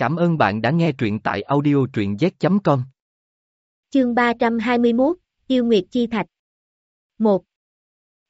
Cảm ơn bạn đã nghe truyện tại audio truyện z.com. Chương 321, Yêu Nguyệt Chi Thạch. 1.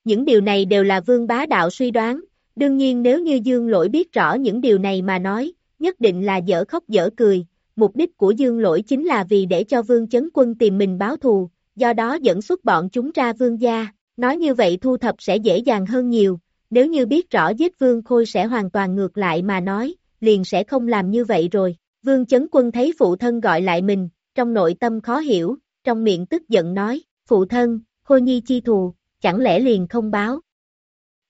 Những điều này đều là vương bá đạo suy đoán, đương nhiên nếu như Dương Lỗi biết rõ những điều này mà nói, nhất định là dở khóc dở cười, mục đích của Dương Lỗi chính là vì để cho vương chấn quân tìm mình báo thù, do đó dẫn xuất bọn chúng ra vương gia, nói như vậy thu thập sẽ dễ dàng hơn nhiều, nếu như biết rõ giết vương khôi sẽ hoàn toàn ngược lại mà nói, liền sẽ không làm như vậy rồi. Vương chấn quân thấy phụ thân gọi lại mình, trong nội tâm khó hiểu, trong miệng tức giận nói, phụ thân, Khôi Nhi chi thù, chẳng lẽ liền không báo.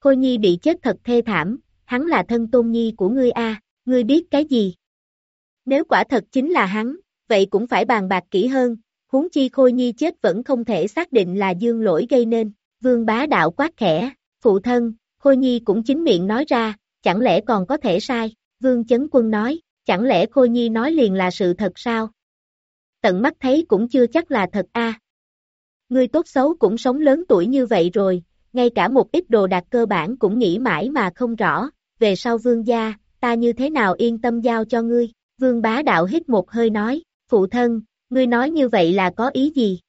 Khôi Nhi bị chết thật thê thảm, hắn là thân tôn nhi của ngươi a, ngươi biết cái gì? Nếu quả thật chính là hắn, vậy cũng phải bàn bạc kỹ hơn, huống chi Khôi Nhi chết vẫn không thể xác định là dương lỗi gây nên, vương bá đạo quát khẽ, phụ thân, Khôi Nhi cũng chính miệng nói ra, chẳng lẽ còn có thể sai, vương chấn quân nói, chẳng lẽ Khôi Nhi nói liền là sự thật sao? Tận mắt thấy cũng chưa chắc là thật a. Ngươi tốt xấu cũng sống lớn tuổi như vậy rồi, ngay cả một ít đồ đạc cơ bản cũng nghĩ mãi mà không rõ, về sau vương gia, ta như thế nào yên tâm giao cho ngươi, vương bá đạo hít một hơi nói, phụ thân, ngươi nói như vậy là có ý gì?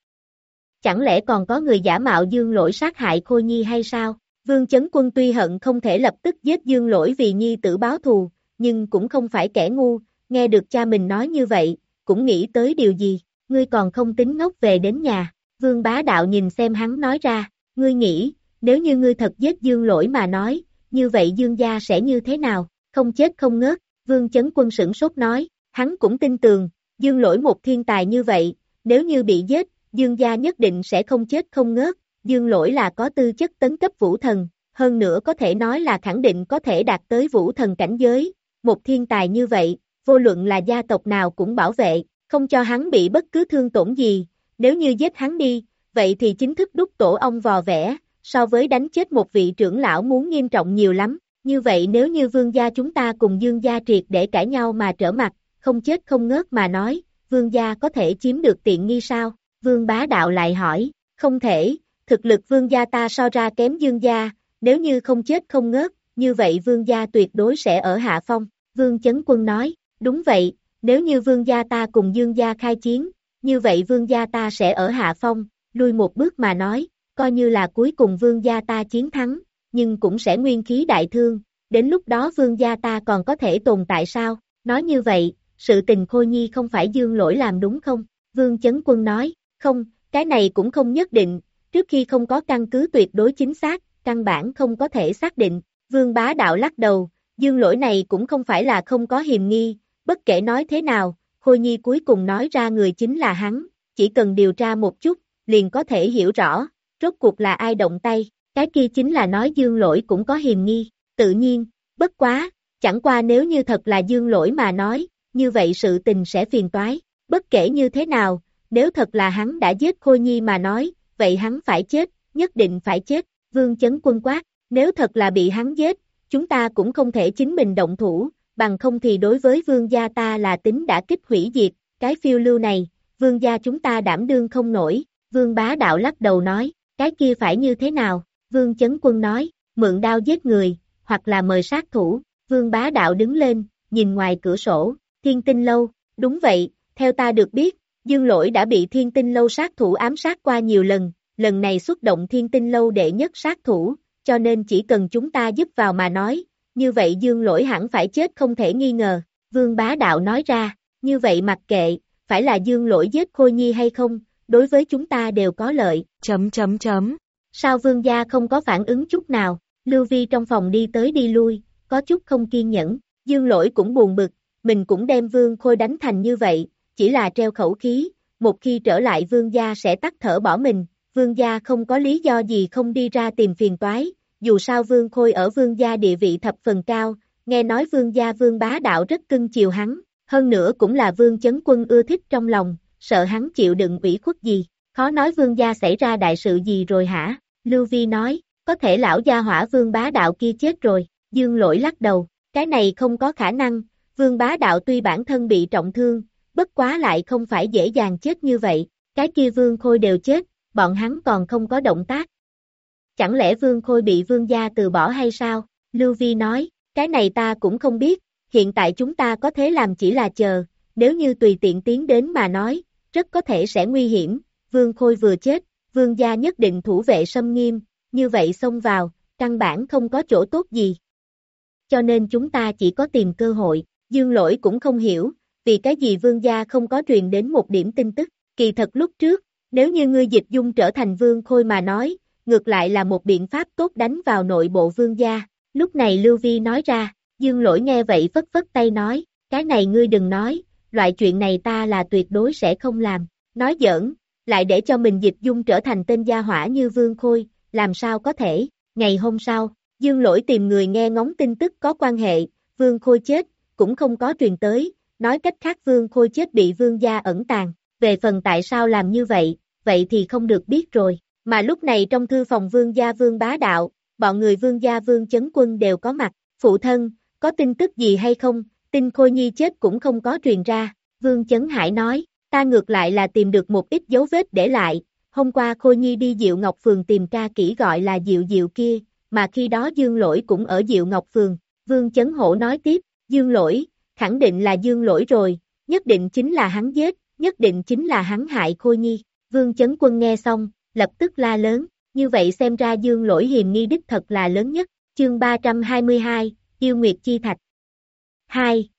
Chẳng lẽ còn có người giả mạo dương lỗi sát hại Khôi Nhi hay sao? Vương Chấn Quân tuy hận không thể lập tức giết dương lỗi vì Nhi tử báo thù, nhưng cũng không phải kẻ ngu, nghe được cha mình nói như vậy, cũng nghĩ tới điều gì, ngươi còn không tính ngốc về đến nhà, vương bá đạo nhìn xem hắn nói ra, ngươi nghĩ, nếu như ngươi thật giết dương lỗi mà nói, như vậy dương gia sẽ như thế nào, không chết không ngớt, vương chấn quân sửng sốt nói, hắn cũng tin tường, dương lỗi một thiên tài như vậy, nếu như bị giết, dương gia nhất định sẽ không chết không ngớt, dương lỗi là có tư chất tấn cấp vũ thần, hơn nữa có thể nói là khẳng định có thể đạt tới vũ thần cảnh giới, một thiên tài như vậy, vô luận là gia tộc nào cũng bảo vệ, không cho hắn bị bất cứ thương tổn gì, nếu như giết hắn đi, vậy thì chính thức đúc tổ ông vò vẽ, so với đánh chết một vị trưởng lão muốn nghiêm trọng nhiều lắm, như vậy nếu như vương gia chúng ta cùng dương gia triệt để cãi nhau mà trở mặt, không chết không ngớt mà nói, vương gia có thể chiếm được tiện nghi sao? Vương bá đạo lại hỏi, không thể, thực lực vương gia ta so ra kém dương gia, nếu như không chết không ngớt, như vậy vương gia tuyệt đối sẽ ở hạ phong. Vương chấn quân nói, đúng vậy, nếu như vương gia ta cùng dương gia khai chiến, như vậy vương gia ta sẽ ở hạ phong, lui một bước mà nói, coi như là cuối cùng vương gia ta chiến thắng, nhưng cũng sẽ nguyên khí đại thương, đến lúc đó vương gia ta còn có thể tồn tại sao? Nói như vậy, sự tình khôi nhi không phải dương lỗi làm đúng không? Vương chấn quân nói, không, cái này cũng không nhất định, trước khi không có căn cứ tuyệt đối chính xác, căn bản không có thể xác định, vương bá đạo lắc đầu, dương lỗi này cũng không phải là không có hiềm nghi, bất kể nói thế nào, Khôi Nhi cuối cùng nói ra người chính là hắn, chỉ cần điều tra một chút, liền có thể hiểu rõ, rốt cuộc là ai động tay, cái kia chính là nói dương lỗi cũng có hiềm nghi, tự nhiên, bất quá, chẳng qua nếu như thật là dương lỗi mà nói, như vậy sự tình sẽ phiền toái, bất kể như thế nào, nếu thật là hắn đã giết Khôi Nhi mà nói, vậy hắn phải chết, nhất định phải chết, vương chấn quân quát, nếu thật là bị hắn giết, chúng ta cũng không thể chính mình động thủ, bằng không thì đối với vương gia ta là tính đã kích hủy diệt, cái phiêu lưu này, vương gia chúng ta đảm đương không nổi, vương bá đạo lắc đầu nói, cái kia phải như thế nào, vương chấn quân nói, mượn đao giết người, hoặc là mời sát thủ, vương bá đạo đứng lên, nhìn ngoài cửa sổ, thiên tinh lâu, đúng vậy, theo ta được biết, dương lỗi đã bị thiên tinh lâu sát thủ ám sát qua nhiều lần, lần này xuất động thiên tinh lâu đệ nhất sát thủ, cho nên chỉ cần chúng ta giúp vào mà nói, như vậy dương lỗi hẳn phải chết không thể nghi ngờ, vương bá đạo nói ra, như vậy mặc kệ, phải là dương lỗi giết khôi nhi hay không, đối với chúng ta đều có lợi, chấm chấm chấm. Sao vương gia không có phản ứng chút nào, Lưu Vi trong phòng đi tới đi lui, có chút không kiên nhẫn, dương lỗi cũng buồn bực, mình cũng đem vương khôi đánh thành như vậy, chỉ là treo khẩu khí, một khi trở lại vương gia sẽ tắt thở bỏ mình, vương gia không có lý do gì không đi ra tìm phiền toái, dù sao vương khôi ở vương gia địa vị thập phần cao, nghe nói vương gia vương bá đạo rất cưng chiều hắn, hơn nữa cũng là vương chấn quân ưa thích trong lòng, sợ hắn chịu đựng ủy khuất gì, khó nói vương gia xảy ra đại sự gì rồi hả, Lưu Vi nói, có thể lão gia hỏa vương bá đạo kia chết rồi, dương lỗi lắc đầu, cái này không có khả năng, vương bá đạo tuy bản thân bị trọng thương, bất quá lại không phải dễ dàng chết như vậy, cái kia vương khôi đều chết, bọn hắn còn không có động tác, chẳng lẽ Vương Khôi bị Vương gia từ bỏ hay sao? Lưu Vi nói, cái này ta cũng không biết, hiện tại chúng ta có thể làm chỉ là chờ, nếu như tùy tiện tiến đến mà nói, rất có thể sẽ nguy hiểm, vương khôi vừa chết, vương gia nhất định thủ vệ xâm nghiêm, như vậy xông vào, căn bản không có chỗ tốt gì. Cho nên chúng ta chỉ có tìm cơ hội, dương lỗi cũng không hiểu, vì cái gì vương gia không có truyền đến một điểm tin tức, kỳ thật lúc trước, nếu như ngươi dịch dung trở thành vương khôi mà nói, ngược lại là một biện pháp tốt đánh vào nội bộ vương gia, lúc này Lưu Vi nói ra, dương lỗi nghe vậy phất phất tay nói, cái này ngươi đừng nói, loại chuyện này ta là tuyệt đối sẽ không làm, nói giỡn, lại để cho mình dịch dung trở thành tên gia hỏa như vương khôi, làm sao có thể, ngày hôm sau, dương lỗi tìm người nghe ngóng tin tức có quan hệ, vương khôi chết, cũng không có truyền tới, nói cách khác vương khôi chết bị vương gia ẩn tàng, về phần tại sao làm như vậy, vậy thì không được biết rồi, mà lúc này trong thư phòng vương gia vương bá đạo, bọn người vương gia vương chấn quân đều có mặt, phụ thân, có tin tức gì hay không, tin Khôi Nhi chết cũng không có truyền ra, vương chấn hải nói, ta ngược lại là tìm được một ít dấu vết để lại, hôm qua Khôi Nhi đi Diệu Ngọc Phường tìm ca kỹ gọi là Diệu Diệu kia, mà khi đó Dương Lỗi cũng ở Diệu Ngọc Phường, Vương Chấn Hổ nói tiếp, Dương Lỗi, khẳng định là Dương Lỗi rồi, nhất định chính là hắn giết, nhất định chính là hắn hại Khôi Nhi, Vương Chấn Quân nghe xong, lập tức la lớn, như vậy xem ra Dương Lỗi hiềm nghi đích thật là lớn nhất, chương 322, Yêu Nguyệt Chi Thạch 2.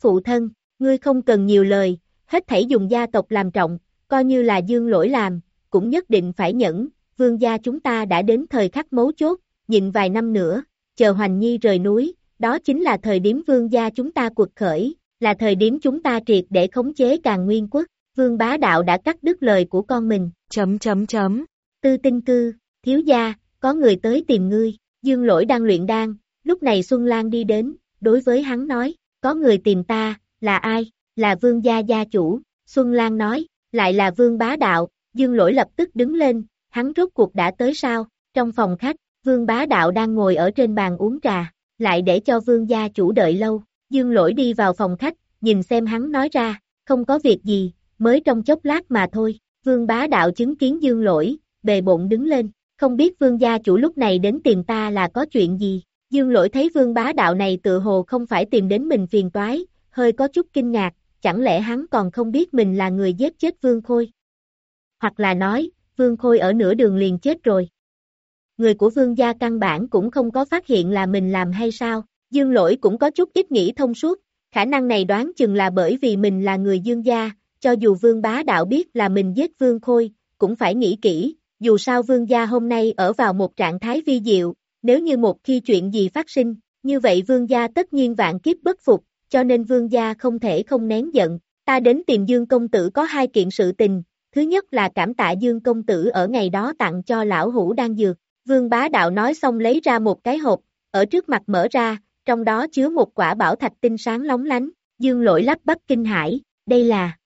Phụ thân, ngươi không cần nhiều lời, hết thảy dùng gia tộc làm trọng, coi như là dương lỗi làm, cũng nhất định phải nhẫn, vương gia chúng ta đã đến thời khắc mấu chốt, nhịn vài năm nữa, chờ Hoành Nhi rời núi, đó chính là thời điểm vương gia chúng ta cuộc khởi, là thời điểm chúng ta triệt để khống chế càng nguyên quốc, vương bá đạo đã cắt đứt lời của con mình, chấm chấm chấm, tư tinh cư, thiếu gia, có người tới tìm ngươi, dương lỗi đang luyện đan, lúc này Xuân Lan đi đến, đối với hắn nói, có người tìm ta, là ai, là vương gia gia chủ, Xuân Lan nói, lại là vương bá đạo, dương lỗi lập tức đứng lên, hắn rốt cuộc đã tới sao, trong phòng khách, vương bá đạo đang ngồi ở trên bàn uống trà, lại để cho vương gia chủ đợi lâu, dương lỗi đi vào phòng khách, nhìn xem hắn nói ra, không có việc gì, mới trong chốc lát mà thôi, vương bá đạo chứng kiến dương lỗi, bề bộn đứng lên, không biết vương gia chủ lúc này đến tìm ta là có chuyện gì, dương lỗi thấy vương bá đạo này tự hồ không phải tìm đến mình phiền toái, hơi có chút kinh ngạc, chẳng lẽ hắn còn không biết mình là người giết chết Vương Khôi? Hoặc là nói, Vương Khôi ở nửa đường liền chết rồi. Người của Vương gia căn bản cũng không có phát hiện là mình làm hay sao, Dương Lỗi cũng có chút ít nghĩ thông suốt, khả năng này đoán chừng là bởi vì mình là người Dương gia, cho dù Vương bá đạo biết là mình giết Vương Khôi, cũng phải nghĩ kỹ, dù sao Vương gia hôm nay ở vào một trạng thái vi diệu, nếu như một khi chuyện gì phát sinh, như vậy Vương gia tất nhiên vạn kiếp bất phục, cho nên vương gia không thể không nén giận. Ta đến tìm Dương Công Tử có hai kiện sự tình, thứ nhất là cảm tạ Dương Công Tử ở ngày đó tặng cho lão hủ đang dược. Vương bá đạo nói xong lấy ra một cái hộp, ở trước mặt mở ra, trong đó chứa một quả bảo thạch tinh sáng lóng lánh, Dương lỗi lắp bắp kinh hải, đây là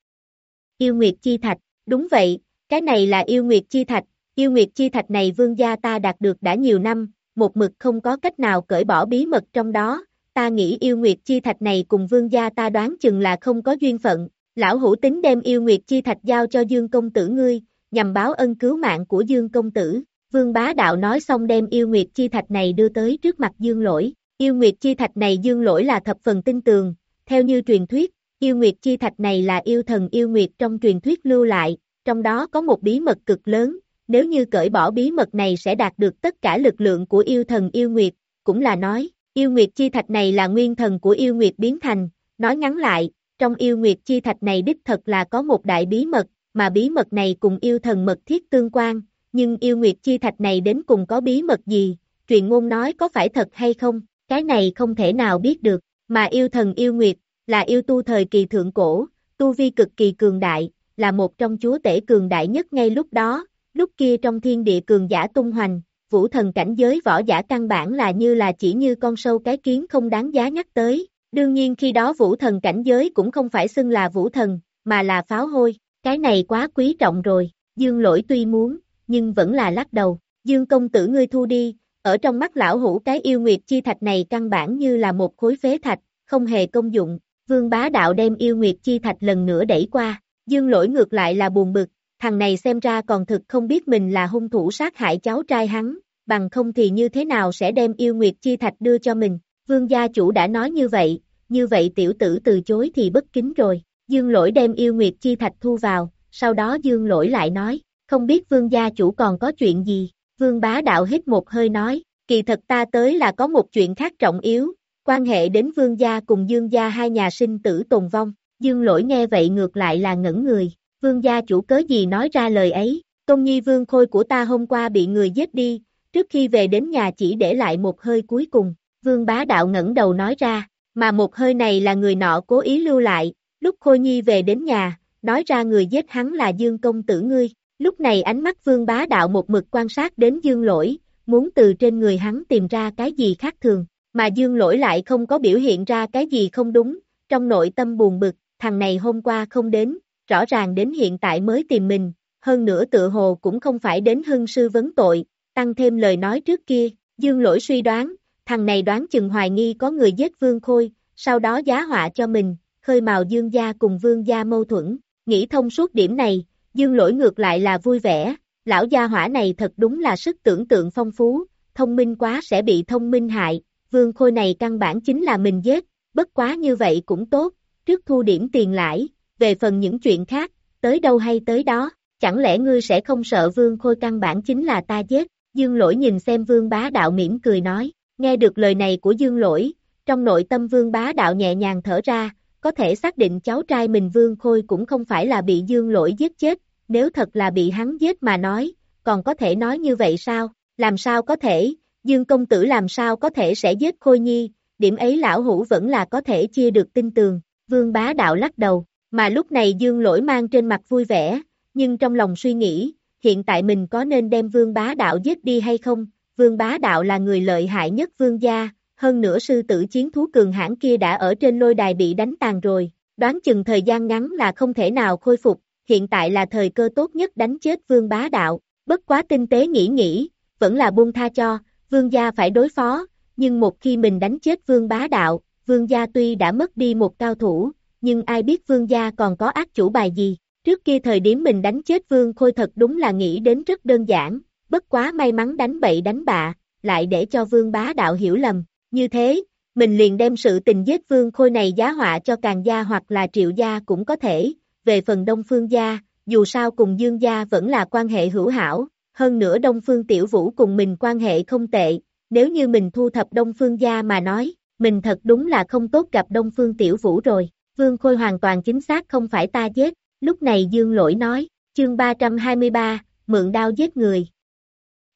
yêu nguyệt chi thạch, đúng vậy, cái này là yêu nguyệt chi thạch, yêu nguyệt chi thạch này vương gia ta đạt được đã nhiều năm, một mực không có cách nào cởi bỏ bí mật trong đó, ta nghĩ yêu nguyệt chi thạch này cùng vương gia ta đoán chừng là không có duyên phận, lão hữu tính đem yêu nguyệt chi thạch giao cho Dương công tử ngươi, nhằm báo ân cứu mạng của Dương công tử. Vương bá đạo nói xong đem yêu nguyệt chi thạch này đưa tới trước mặt Dương lỗi, yêu nguyệt chi thạch này Dương lỗi là thập phần tin tường, theo như truyền thuyết, yêu nguyệt chi thạch này là yêu thần yêu nguyệt trong truyền thuyết lưu lại, trong đó có một bí mật cực lớn, nếu như cởi bỏ bí mật này sẽ đạt được tất cả lực lượng của yêu thần yêu nguyệt, cũng là nói, Yêu Nguyệt Chi Thạch này là nguyên thần của Yêu Nguyệt biến thành, nói ngắn lại, trong Yêu Nguyệt Chi Thạch này đích thật là có một đại bí mật, mà bí mật này cùng yêu thần mật thiết tương quan, nhưng Yêu Nguyệt Chi Thạch này đến cùng có bí mật gì, truyền ngôn nói có phải thật hay không, cái này không thể nào biết được, mà yêu thần Yêu Nguyệt, là yêu tu thời kỳ thượng cổ, tu vi cực kỳ cường đại, là một trong chúa tể cường đại nhất ngay lúc đó, lúc kia trong thiên địa cường giả tung hoành, vũ thần cảnh giới võ giả căn bản là như là chỉ như con sâu cái kiến không đáng giá nhắc tới. Đương nhiên khi đó vũ thần cảnh giới cũng không phải xưng là vũ thần, mà là pháo hôi, cái này quá quý trọng rồi, dương lỗi tuy muốn, nhưng vẫn là lắc đầu, dương công tử ngươi thu đi, ở trong mắt lão hủ cái yêu nguyệt chi thạch này căn bản như là một khối phế thạch, không hề công dụng, vương bá đạo đem yêu nguyệt chi thạch lần nữa đẩy qua, dương lỗi ngược lại là buồn bực, thằng này xem ra còn thực không biết mình là hung thủ sát hại cháu trai hắn, bằng không thì như thế nào sẽ đem yêu nguyệt chi thạch đưa cho mình. Vương gia chủ đã nói như vậy, như vậy tiểu tử từ chối thì bất kính rồi. Dương lỗi đem yêu nguyệt chi thạch thu vào, sau đó dương lỗi lại nói, không biết vương gia chủ còn có chuyện gì, vương bá đạo hít một hơi nói, kỳ thật ta tới là có một chuyện khác trọng yếu, quan hệ đến vương gia cùng dương gia hai nhà sinh tử tồn vong, dương lỗi nghe vậy ngược lại là ngẩn người, vương gia chủ cớ gì nói ra lời ấy, công nhi vương khôi của ta hôm qua bị người giết đi, trước khi về đến nhà chỉ để lại một hơi cuối cùng, vương bá đạo ngẩng đầu nói ra, mà một hơi này là người nọ cố ý lưu lại, lúc Khôi Nhi về đến nhà, nói ra người giết hắn là Dương công tử ngươi, lúc này ánh mắt vương bá đạo một mực quan sát đến Dương lỗi, muốn từ trên người hắn tìm ra cái gì khác thường, mà Dương lỗi lại không có biểu hiện ra cái gì không đúng, trong nội tâm buồn bực, thằng này hôm qua không đến, rõ ràng đến hiện tại mới tìm mình, hơn nữa tự hồ cũng không phải đến hưng sư vấn tội, tăng thêm lời nói trước kia, Dương lỗi suy đoán, thằng này đoán chừng hoài nghi có người giết Vương Khôi, sau đó giá họa cho mình, khơi mào Dương gia cùng Vương gia mâu thuẫn, nghĩ thông suốt điểm này, Dương lỗi ngược lại là vui vẻ, lão gia hỏa này thật đúng là sức tưởng tượng phong phú, thông minh quá sẽ bị thông minh hại, Vương Khôi này căn bản chính là mình giết, bất quá như vậy cũng tốt, trước thu điểm tiền lãi, về phần những chuyện khác, tới đâu hay tới đó, chẳng lẽ ngươi sẽ không sợ Vương Khôi căn bản chính là ta giết, Dương lỗi nhìn xem Vương bá đạo mỉm cười nói, nghe được lời này của Dương lỗi, trong nội tâm Vương bá đạo nhẹ nhàng thở ra, có thể xác định cháu trai mình Vương Khôi cũng không phải là bị Dương lỗi giết chết, nếu thật là bị hắn giết mà nói, còn có thể nói như vậy sao, làm sao có thể, Dương công tử làm sao có thể sẽ giết Khôi Nhi, điểm ấy lão hủ vẫn là có thể chia được tin tường, Vương bá đạo lắc đầu, mà lúc này Dương lỗi mang trên mặt vui vẻ, nhưng trong lòng suy nghĩ, hiện tại mình có nên đem Vương bá đạo giết đi hay không, Vương bá đạo là người lợi hại nhất Vương gia, hơn nữa sư tử chiến thú cường hãn kia đã ở trên lôi đài bị đánh tàn rồi, đoán chừng thời gian ngắn là không thể nào khôi phục, hiện tại là thời cơ tốt nhất đánh chết vương bá đạo, bất quá tinh tế nghĩ nghĩ, vẫn là buông tha cho, vương gia phải đối phó, nhưng một khi mình đánh chết vương bá đạo, vương gia tuy đã mất đi một cao thủ, nhưng ai biết vương gia còn có ác chủ bài gì, trước kia thời điểm mình đánh chết vương khôi thật đúng là nghĩ đến rất đơn giản, bất quá may mắn đánh bậy đánh bạ, lại để cho vương bá đạo hiểu lầm, như thế, mình liền đem sự tình giết vương khôi này giá họa cho càng gia hoặc là triệu gia cũng có thể, về phần đông phương gia, dù sao cùng dương gia vẫn là quan hệ hữu hảo, hơn nữa đông phương tiểu vũ cùng mình quan hệ không tệ, nếu như mình thu thập đông phương gia mà nói, mình thật đúng là không tốt gặp đông phương tiểu vũ rồi, vương khôi hoàn toàn chính xác không phải ta giết, lúc này dương lỗi nói, chương 323, mượn đao giết người.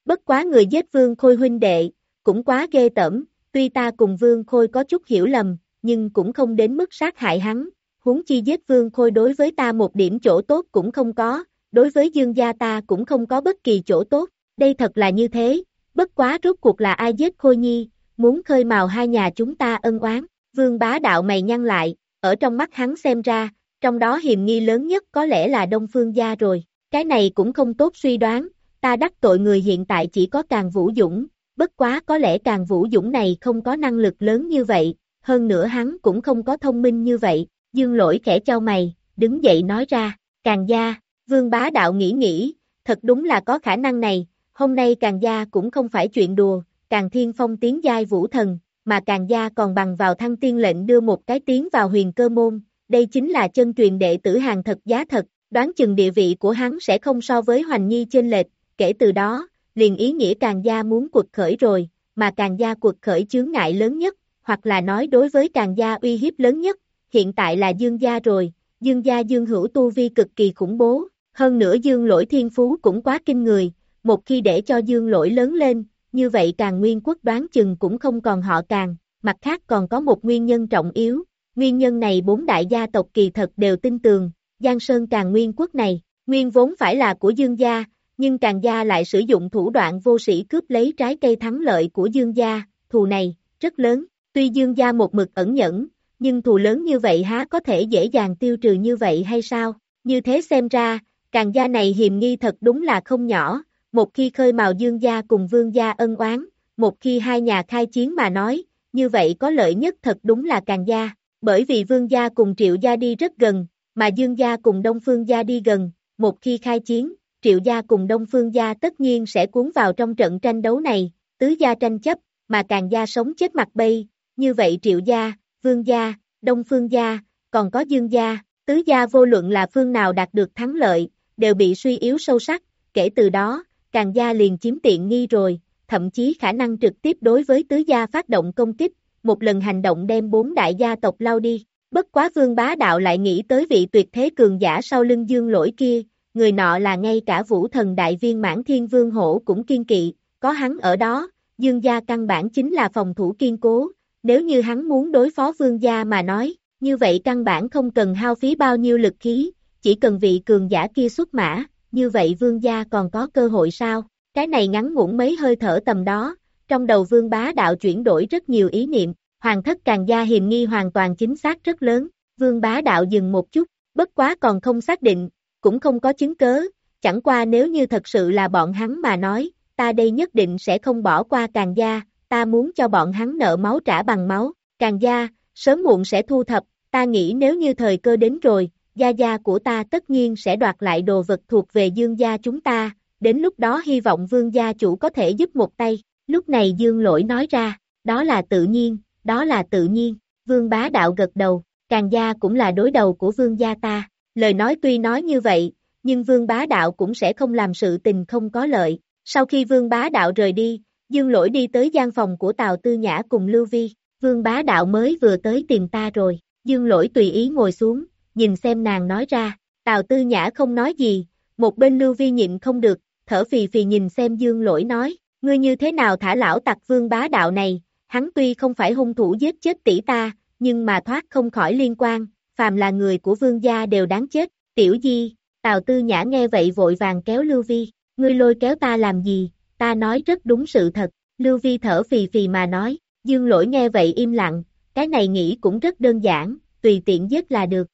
Bất quá người giết vương khôi huynh đệ, cũng quá ghê tẩm, Tuy ta cùng Vương Khôi có chút hiểu lầm, nhưng cũng không đến mức sát hại hắn, huống chi giết Vương Khôi đối với ta một điểm chỗ tốt cũng không có, đối với Dương gia ta cũng không có bất kỳ chỗ tốt, đây thật là như thế, bất quá rốt cuộc là ai giết Khôi Nhi, muốn khơi mào hai nhà chúng ta ân oán, Vương bá đạo mày nhăn lại, ở trong mắt hắn xem ra, trong đó hiềm nghi lớn nhất có lẽ là Đông Phương gia rồi, cái này cũng không tốt suy đoán, ta đắc tội người hiện tại chỉ có càng vũ dũng, bất quá có lẽ càng vũ dũng này không có năng lực lớn như vậy, hơn nữa hắn cũng không có thông minh như vậy, dương lỗi khẽ cho mày, đứng dậy nói ra, càng gia, vương bá đạo nghĩ nghĩ, thật đúng là có khả năng này, hôm nay càng gia cũng không phải chuyện đùa, càng thiên phong tiến giai vũ thần, mà càng gia còn bằng vào thăng tiên lệnh đưa một cái tiếng vào huyền cơ môn, đây chính là chân truyền đệ tử hàng thật giá thật, đoán chừng địa vị của hắn sẽ không so với Hoành Nhi trên lệch, kể từ đó, liền ý nghĩa càng gia muốn cuộc khởi rồi, mà càng gia cuộc khởi chướng ngại lớn nhất, hoặc là nói đối với càng gia uy hiếp lớn nhất, hiện tại là dương gia rồi, dương gia dương hữu tu vi cực kỳ khủng bố, hơn nữa dương lỗi thiên phú cũng quá kinh người, một khi để cho dương lỗi lớn lên, như vậy càng nguyên quốc đoán chừng cũng không còn họ càng, mặt khác còn có một nguyên nhân trọng yếu, nguyên nhân này bốn đại gia tộc kỳ thật đều tin tường, Giang Sơn càng nguyên quốc này, nguyên vốn phải là của dương gia, nhưng càng gia lại sử dụng thủ đoạn vô sĩ cướp lấy trái cây thắng lợi của dương gia, thù này, rất lớn, tuy dương gia một mực ẩn nhẫn, nhưng thù lớn như vậy há có thể dễ dàng tiêu trừ như vậy hay sao, như thế xem ra, càng gia này hiềm nghi thật đúng là không nhỏ, một khi khơi mào dương gia cùng vương gia ân oán, một khi hai nhà khai chiến mà nói, như vậy có lợi nhất thật đúng là càng gia, bởi vì vương gia cùng triệu gia đi rất gần, mà dương gia cùng đông phương gia đi gần, một khi khai chiến, triệu gia cùng đông phương gia tất nhiên sẽ cuốn vào trong trận tranh đấu này, tứ gia tranh chấp, mà càng gia sống chết mặt bay, như vậy triệu gia, vương gia, đông phương gia, còn có dương gia, tứ gia vô luận là phương nào đạt được thắng lợi, đều bị suy yếu sâu sắc, kể từ đó, càng gia liền chiếm tiện nghi rồi, thậm chí khả năng trực tiếp đối với tứ gia phát động công kích, một lần hành động đem bốn đại gia tộc lao đi. Bất quá vương bá đạo lại nghĩ tới vị tuyệt thế cường giả sau lưng dương lỗi kia, người nọ là ngay cả vũ thần đại viên mãn thiên vương hổ cũng kiên kỵ, có hắn ở đó, dương gia căn bản chính là phòng thủ kiên cố, nếu như hắn muốn đối phó vương gia mà nói, như vậy căn bản không cần hao phí bao nhiêu lực khí, chỉ cần vị cường giả kia xuất mã, như vậy vương gia còn có cơ hội sao? Cái này ngắn ngủn mấy hơi thở tầm đó, trong đầu vương bá đạo chuyển đổi rất nhiều ý niệm, hoàng thất càng gia hiềm nghi hoàn toàn chính xác rất lớn, vương bá đạo dừng một chút, bất quá còn không xác định, cũng không có chứng cớ, chẳng qua nếu như thật sự là bọn hắn mà nói, ta đây nhất định sẽ không bỏ qua càng gia, ta muốn cho bọn hắn nợ máu trả bằng máu, càng gia, sớm muộn sẽ thu thập, ta nghĩ nếu như thời cơ đến rồi, gia gia của ta tất nhiên sẽ đoạt lại đồ vật thuộc về dương gia chúng ta, đến lúc đó hy vọng vương gia chủ có thể giúp một tay, lúc này dương lỗi nói ra, đó là tự nhiên, đó là tự nhiên, vương bá đạo gật đầu, càng gia cũng là đối đầu của vương gia ta, lời nói tuy nói như vậy, nhưng vương bá đạo cũng sẽ không làm sự tình không có lợi, sau khi vương bá đạo rời đi, dương lỗi đi tới gian phòng của Tào Tư Nhã cùng Lưu Vi, vương bá đạo mới vừa tới tìm ta rồi, dương lỗi tùy ý ngồi xuống, nhìn xem nàng nói ra, Tào Tư Nhã không nói gì, một bên Lưu Vi nhịn không được, thở phì phì nhìn xem dương lỗi nói, ngươi như thế nào thả lão tặc vương bá đạo này, hắn tuy không phải hung thủ giết chết tỷ ta, nhưng mà thoát không khỏi liên quan, phàm là người của vương gia đều đáng chết, tiểu di, Tào Tư Nhã nghe vậy vội vàng kéo Lưu Vi, ngươi lôi kéo ta làm gì, ta nói rất đúng sự thật, Lưu Vi thở phì phì mà nói, dương lỗi nghe vậy im lặng, cái này nghĩ cũng rất đơn giản, tùy tiện giết là được.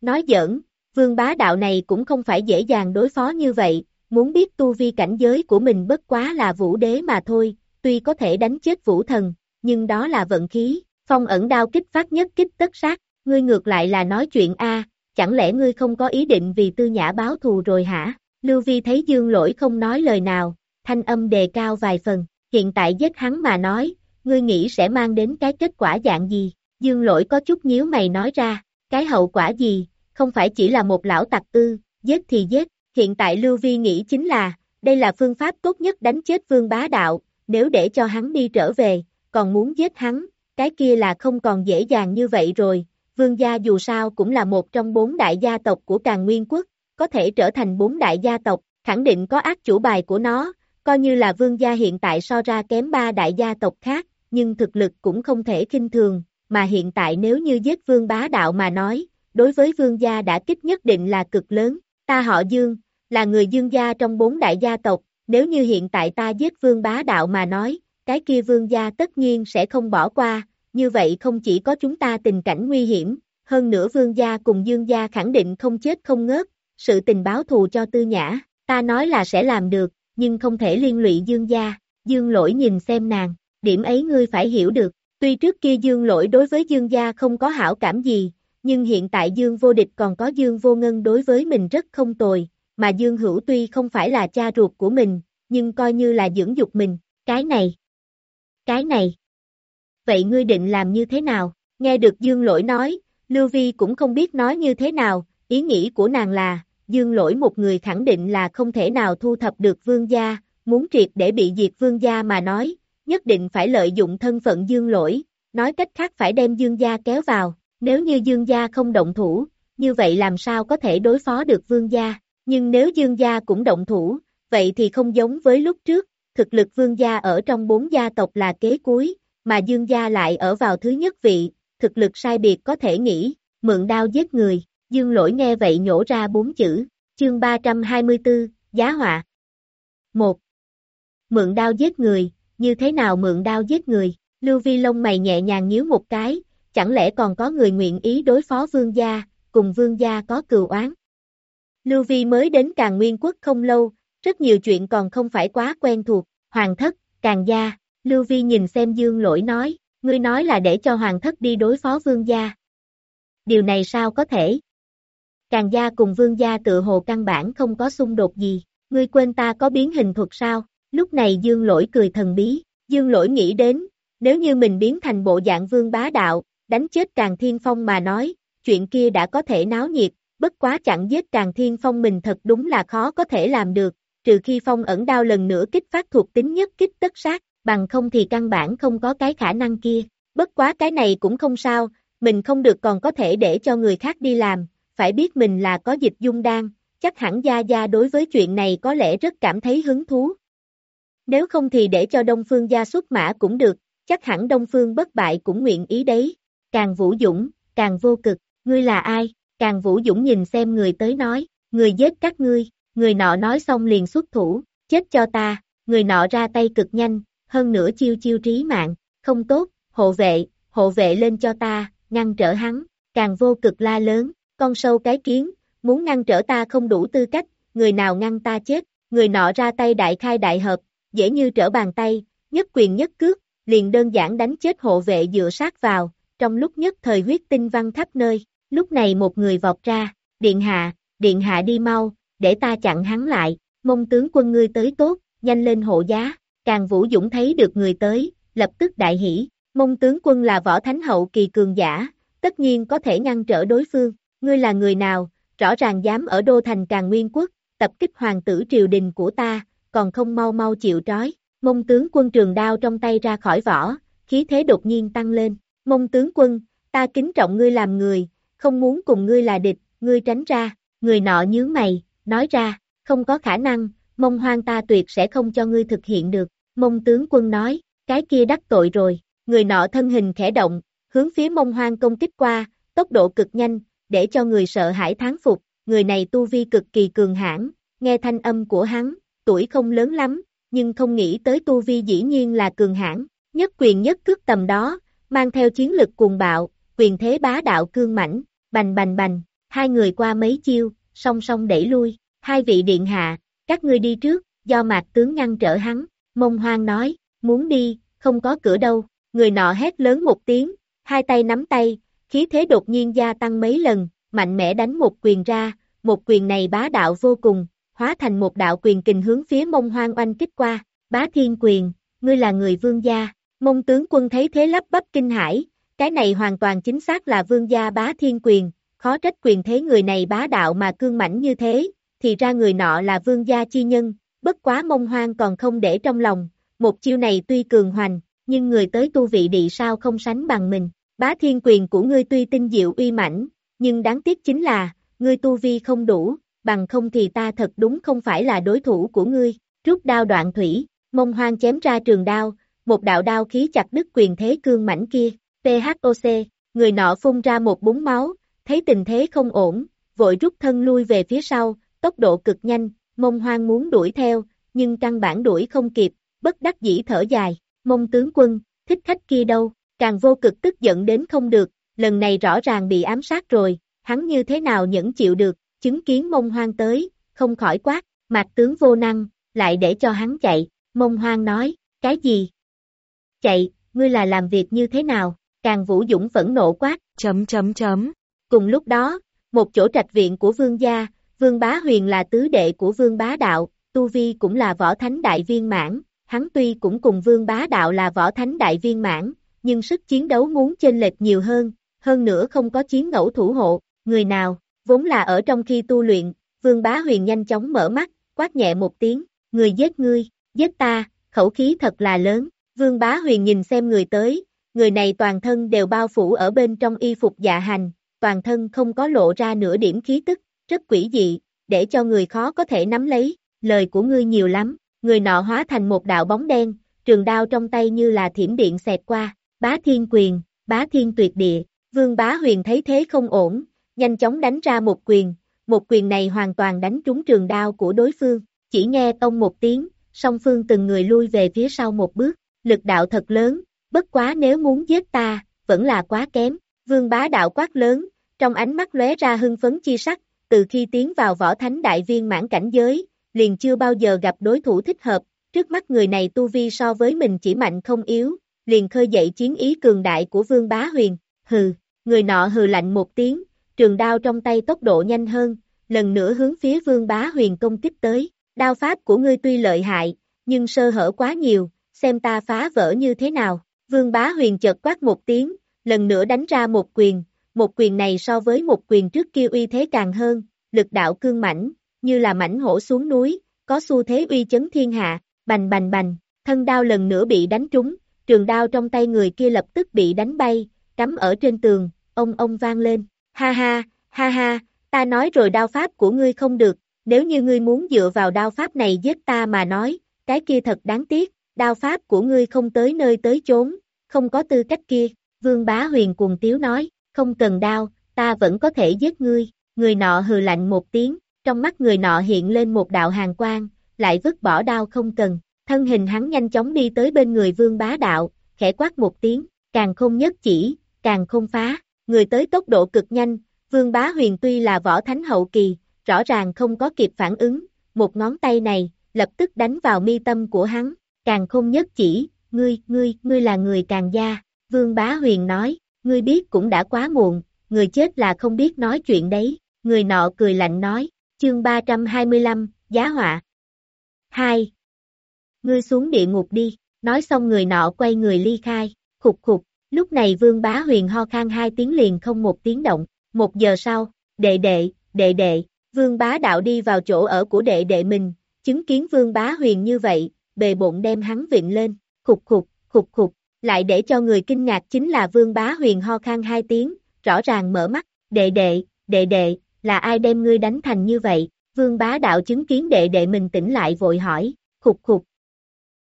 Nói giỡn, vương bá đạo này cũng không phải dễ dàng đối phó như vậy, muốn biết tu vi cảnh giới của mình bất quá là vũ đế mà thôi, tuy có thể đánh chết vũ thần, nhưng đó là vận khí, phong ẩn đao kích phát nhất kích tất sát, ngươi ngược lại là nói chuyện A, chẳng lẽ ngươi không có ý định vì tư nhã báo thù rồi hả? Lưu Vi thấy dương lỗi không nói lời nào, thanh âm đề cao vài phần, hiện tại giết hắn mà nói, ngươi nghĩ sẽ mang đến cái kết quả dạng gì? Dương lỗi có chút nhíu mày nói ra, cái hậu quả gì, không phải chỉ là một lão tặc ư, giết thì giết, hiện tại Lưu Vi nghĩ chính là, đây là phương pháp tốt nhất đánh chết vương bá đạo, nếu để cho hắn đi trở về, còn muốn giết hắn, cái kia là không còn dễ dàng như vậy rồi, vương gia dù sao cũng là một trong bốn đại gia tộc của càng nguyên quốc, có thể trở thành bốn đại gia tộc, khẳng định có ác chủ bài của nó, coi như là vương gia hiện tại so ra kém ba đại gia tộc khác, nhưng thực lực cũng không thể kinh thường, mà hiện tại nếu như giết vương bá đạo mà nói, đối với vương gia đã kích nhất định là cực lớn, ta họ dương, là người dương gia trong bốn đại gia tộc, nếu như hiện tại ta giết vương bá đạo mà nói, cái kia vương gia tất nhiên sẽ không bỏ qua, như vậy không chỉ có chúng ta tình cảnh nguy hiểm, hơn nữa vương gia cùng dương gia khẳng định không chết không ngớt, sự tình báo thù cho tư nhã, ta nói là sẽ làm được, nhưng không thể liên lụy dương gia, dương lỗi nhìn xem nàng, điểm ấy ngươi phải hiểu được, tuy trước kia dương lỗi đối với dương gia không có hảo cảm gì, nhưng hiện tại dương vô địch còn có dương vô ngân đối với mình rất không tồi, mà dương hữu tuy không phải là cha ruột của mình, nhưng coi như là dưỡng dục mình, cái này, cái này. Vậy ngươi định làm như thế nào? Nghe được dương lỗi nói, Lưu Vi cũng không biết nói như thế nào, ý nghĩ của nàng là, dương lỗi một người khẳng định là không thể nào thu thập được vương gia, muốn triệt để bị diệt vương gia mà nói, nhất định phải lợi dụng thân phận dương lỗi, nói cách khác phải đem dương gia kéo vào, nếu như dương gia không động thủ, như vậy làm sao có thể đối phó được vương gia, nhưng nếu dương gia cũng động thủ, vậy thì không giống với lúc trước, thực lực vương gia ở trong bốn gia tộc là kế cuối, mà dương gia lại ở vào thứ nhất vị, thực lực sai biệt có thể nghĩ, mượn đao giết người, dương lỗi nghe vậy nhổ ra bốn chữ, chương 324, giá họa. 1. Mượn đao giết người, như thế nào mượn đao giết người, Lưu Vi lông mày nhẹ nhàng nhíu một cái, chẳng lẽ còn có người nguyện ý đối phó vương gia, cùng vương gia có cừu oán. Lưu Vi mới đến càng nguyên quốc không lâu, rất nhiều chuyện còn không phải quá quen thuộc, hoàng thất, càng gia, Lưu Vi nhìn xem dương lỗi nói, ngươi nói là để cho hoàng thất đi đối phó vương gia. Điều này sao có thể? Càng gia cùng vương gia tự hồ căn bản không có xung đột gì, ngươi quên ta có biến hình thuật sao? Lúc này dương lỗi cười thần bí, dương lỗi nghĩ đến, nếu như mình biến thành bộ dạng vương bá đạo, đánh chết Càng Thiên Phong mà nói, chuyện kia đã có thể náo nhiệt, bất quá chặn giết Càng Thiên Phong mình thật đúng là khó có thể làm được, trừ khi Phong ẩn đao lần nữa kích phát thuộc tính nhất kích tất sát, bằng không thì căn bản không có cái khả năng kia. Bất quá cái này cũng không sao, mình không được còn có thể để cho người khác đi làm, phải biết mình là có dịch dung đan, chắc hẳn Gia Gia đối với chuyện này có lẽ rất cảm thấy hứng thú. Nếu không thì để cho Đông Phương Gia xuất mã cũng được, chắc hẳn Đông Phương bất bại cũng nguyện ý đấy. Càng Vũ Dũng, càng vô cực, ngươi là ai? Càng Vũ Dũng nhìn xem người tới nói, người giết các ngươi, người nọ nói xong liền xuất thủ, chết cho ta, người nọ ra tay cực nhanh, hơn nữa chiêu chiêu trí mạng, không tốt, hộ vệ, hộ vệ lên cho ta, ngăn trở hắn, càng vô cực la lớn, con sâu cái kiến, muốn ngăn trở ta không đủ tư cách, người nào ngăn ta chết, người nọ ra tay đại khai đại hợp, dễ như trở bàn tay, nhất quyền nhất cước, liền đơn giản đánh chết hộ vệ dựa sát vào, trong lúc nhất thời huyết tinh văng khắp nơi, lúc này một người vọt ra, điện hạ, điện hạ đi mau, để ta chặn hắn lại, mông tướng quân ngươi tới tốt, nhanh lên hộ giá, càng vũ dũng thấy được người tới, lập tức đại hỷ, mông tướng quân là võ thánh hậu kỳ cường giả, tất nhiên có thể ngăn trở đối phương, ngươi là người nào, rõ ràng dám ở đô thành càng nguyên quốc, tập kích hoàng tử triều đình của ta, còn không mau mau chịu trói, mông tướng quân trường đao trong tay ra khỏi vỏ, khí thế đột nhiên tăng lên, mông tướng quân, ta kính trọng ngươi làm người, không muốn cùng ngươi là địch, ngươi tránh ra, người nọ nhướng mày, nói ra, không có khả năng, mông hoang ta tuyệt sẽ không cho ngươi thực hiện được, mông tướng quân nói, cái kia đắc tội rồi, người nọ thân hình khẽ động, hướng phía mông hoang công kích qua, tốc độ cực nhanh, để cho người sợ hãi thán phục, người này tu vi cực kỳ cường hãn, nghe thanh âm của hắn, tuổi không lớn lắm, nhưng không nghĩ tới tu vi dĩ nhiên là cường hãn, nhất quyền nhất cước tầm đó, mang theo chiến lực cuồng bạo, quyền thế bá đạo cương mãnh, bành bành bành, hai người qua mấy chiêu, song song đẩy lui, hai vị điện hạ, các ngươi đi trước, do mạc tướng ngăn trở hắn, mông hoang nói, muốn đi, không có cửa đâu, người nọ hét lớn một tiếng, hai tay nắm tay, khí thế đột nhiên gia tăng mấy lần, mạnh mẽ đánh một quyền ra, một quyền này bá đạo vô cùng, hóa thành một đạo quyền kình hướng phía mông hoang oanh kích qua, bá thiên quyền, ngươi là người vương gia, mông tướng quân thấy thế lắp bắp kinh hải, cái này hoàn toàn chính xác là vương gia bá thiên quyền, khó trách quyền thế người này bá đạo mà cương mãnh như thế, thì ra người nọ là vương gia chi nhân, bất quá mông hoang còn không để trong lòng, một chiêu này tuy cường hoành, nhưng người tới tu vị địa sao không sánh bằng mình, bá thiên quyền của ngươi tuy tinh diệu uy mãnh, nhưng đáng tiếc chính là, ngươi tu vi không đủ, bằng không thì ta thật đúng không phải là đối thủ của ngươi, rút đao đoạn thủy, mông hoang chém ra trường đao, một đạo đao khí chặt đứt quyền thế cương mảnh kia, PHOC, người nọ phun ra một búng máu, thấy tình thế không ổn, vội rút thân lui về phía sau, tốc độ cực nhanh, mông hoang muốn đuổi theo, nhưng căn bản đuổi không kịp, bất đắc dĩ thở dài, mông tướng quân, thích khách kia đâu, càng vô cực tức giận đến không được, lần này rõ ràng bị ám sát rồi, hắn như thế nào nhẫn chịu được, chứng kiến mông hoang tới, không khỏi quát, mặt tướng vô năng, lại để cho hắn chạy, mông hoang nói, cái gì? Chạy, ngươi là làm việc như thế nào? Càng Vũ Dũng phẫn nộ quát, chấm chấm chấm. Cùng lúc đó, một chỗ trạch viện của vương gia, vương bá huyền là tứ đệ của vương bá đạo, tu vi cũng là võ thánh đại viên mãn, hắn tuy cũng cùng vương bá đạo là võ thánh đại viên mãn, nhưng sức chiến đấu muốn chênh lệch nhiều hơn, hơn nữa không có chiến ngẫu thủ hộ, người nào, vốn là ở trong khi tu luyện, vương bá huyền nhanh chóng mở mắt, quát nhẹ một tiếng, người giết ngươi, giết ta, khẩu khí thật là lớn, vương bá huyền nhìn xem người tới, người này toàn thân đều bao phủ ở bên trong y phục dạ hành, toàn thân không có lộ ra nửa điểm khí tức, rất quỷ dị, để cho người khó có thể nắm lấy, lời của ngươi nhiều lắm, người nọ hóa thành một đạo bóng đen, trường đao trong tay như là thiểm điện xẹt qua, bá thiên quyền, bá thiên tuyệt địa, vương bá huyền thấy thế không ổn, nhanh chóng đánh ra một quyền, một quyền này hoàn toàn đánh trúng trường đao của đối phương, chỉ nghe tông một tiếng, song phương từng người lui về phía sau một bước, lực đạo thật lớn, bất quá nếu muốn giết ta, vẫn là quá kém, vương bá đạo quát lớn, trong ánh mắt lóe ra hưng phấn chi sắc, từ khi tiến vào võ thánh đại viên mãn cảnh giới, liền chưa bao giờ gặp đối thủ thích hợp, trước mắt người này tu vi so với mình chỉ mạnh không yếu, liền khơi dậy chiến ý cường đại của vương bá huyền, hừ, người nọ hừ lạnh một tiếng, trường đao trong tay tốc độ nhanh hơn, lần nữa hướng phía vương bá huyền công kích tới, đao pháp của ngươi tuy lợi hại, nhưng sơ hở quá nhiều, xem ta phá vỡ như thế nào, vương bá huyền chợt quát một tiếng, lần nữa đánh ra một quyền, một quyền này so với một quyền trước kia uy thế càng hơn, lực đạo cương mãnh, như là mảnh hổ xuống núi, có xu thế uy chấn thiên hạ, bành bành bành, thân đao lần nữa bị đánh trúng, trường đao trong tay người kia lập tức bị đánh bay, cắm ở trên tường, ông ông vang lên, ha ha, ha ha, ta nói rồi đao pháp của ngươi không được, nếu như ngươi muốn dựa vào đao pháp này giết ta mà nói, cái kia thật đáng tiếc, đao pháp của ngươi không tới nơi tới chốn, không có tư cách kia, vương bá huyền cuồng tiếu nói, không cần đao, ta vẫn có thể giết ngươi, người nọ hừ lạnh một tiếng, trong mắt người nọ hiện lên một đạo hàng quang, lại vứt bỏ đao không cần, thân hình hắn nhanh chóng đi tới bên người vương bá đạo, khẽ quát một tiếng, càng không nhất chỉ, càng không phá, người tới tốc độ cực nhanh, vương bá huyền tuy là võ thánh hậu kỳ, rõ ràng không có kịp phản ứng, một ngón tay này, lập tức đánh vào mi tâm của hắn, càng không nhất chỉ, ngươi, ngươi, ngươi là người càng gia, vương bá huyền nói, ngươi biết cũng đã quá muộn, người chết là không biết nói chuyện đấy, người nọ cười lạnh nói, chương 325, giá họa. 2. Ngươi xuống địa ngục đi, nói xong người nọ quay người ly khai, khục khục, lúc này vương bá huyền ho khan hai tiếng liền không một tiếng động, một giờ sau, đệ đệ, đệ đệ, vương bá đạo đi vào chỗ ở của đệ đệ mình, chứng kiến vương bá huyền như vậy, bề bộn đem hắn vịnh lên, khục khục, khục khục, lại để cho người kinh ngạc chính là vương bá huyền ho khan hai tiếng, rõ ràng mở mắt, đệ đệ, đệ đệ, là ai đem ngươi đánh thành như vậy, vương bá đạo chứng kiến đệ đệ mình tỉnh lại vội hỏi, khục khục,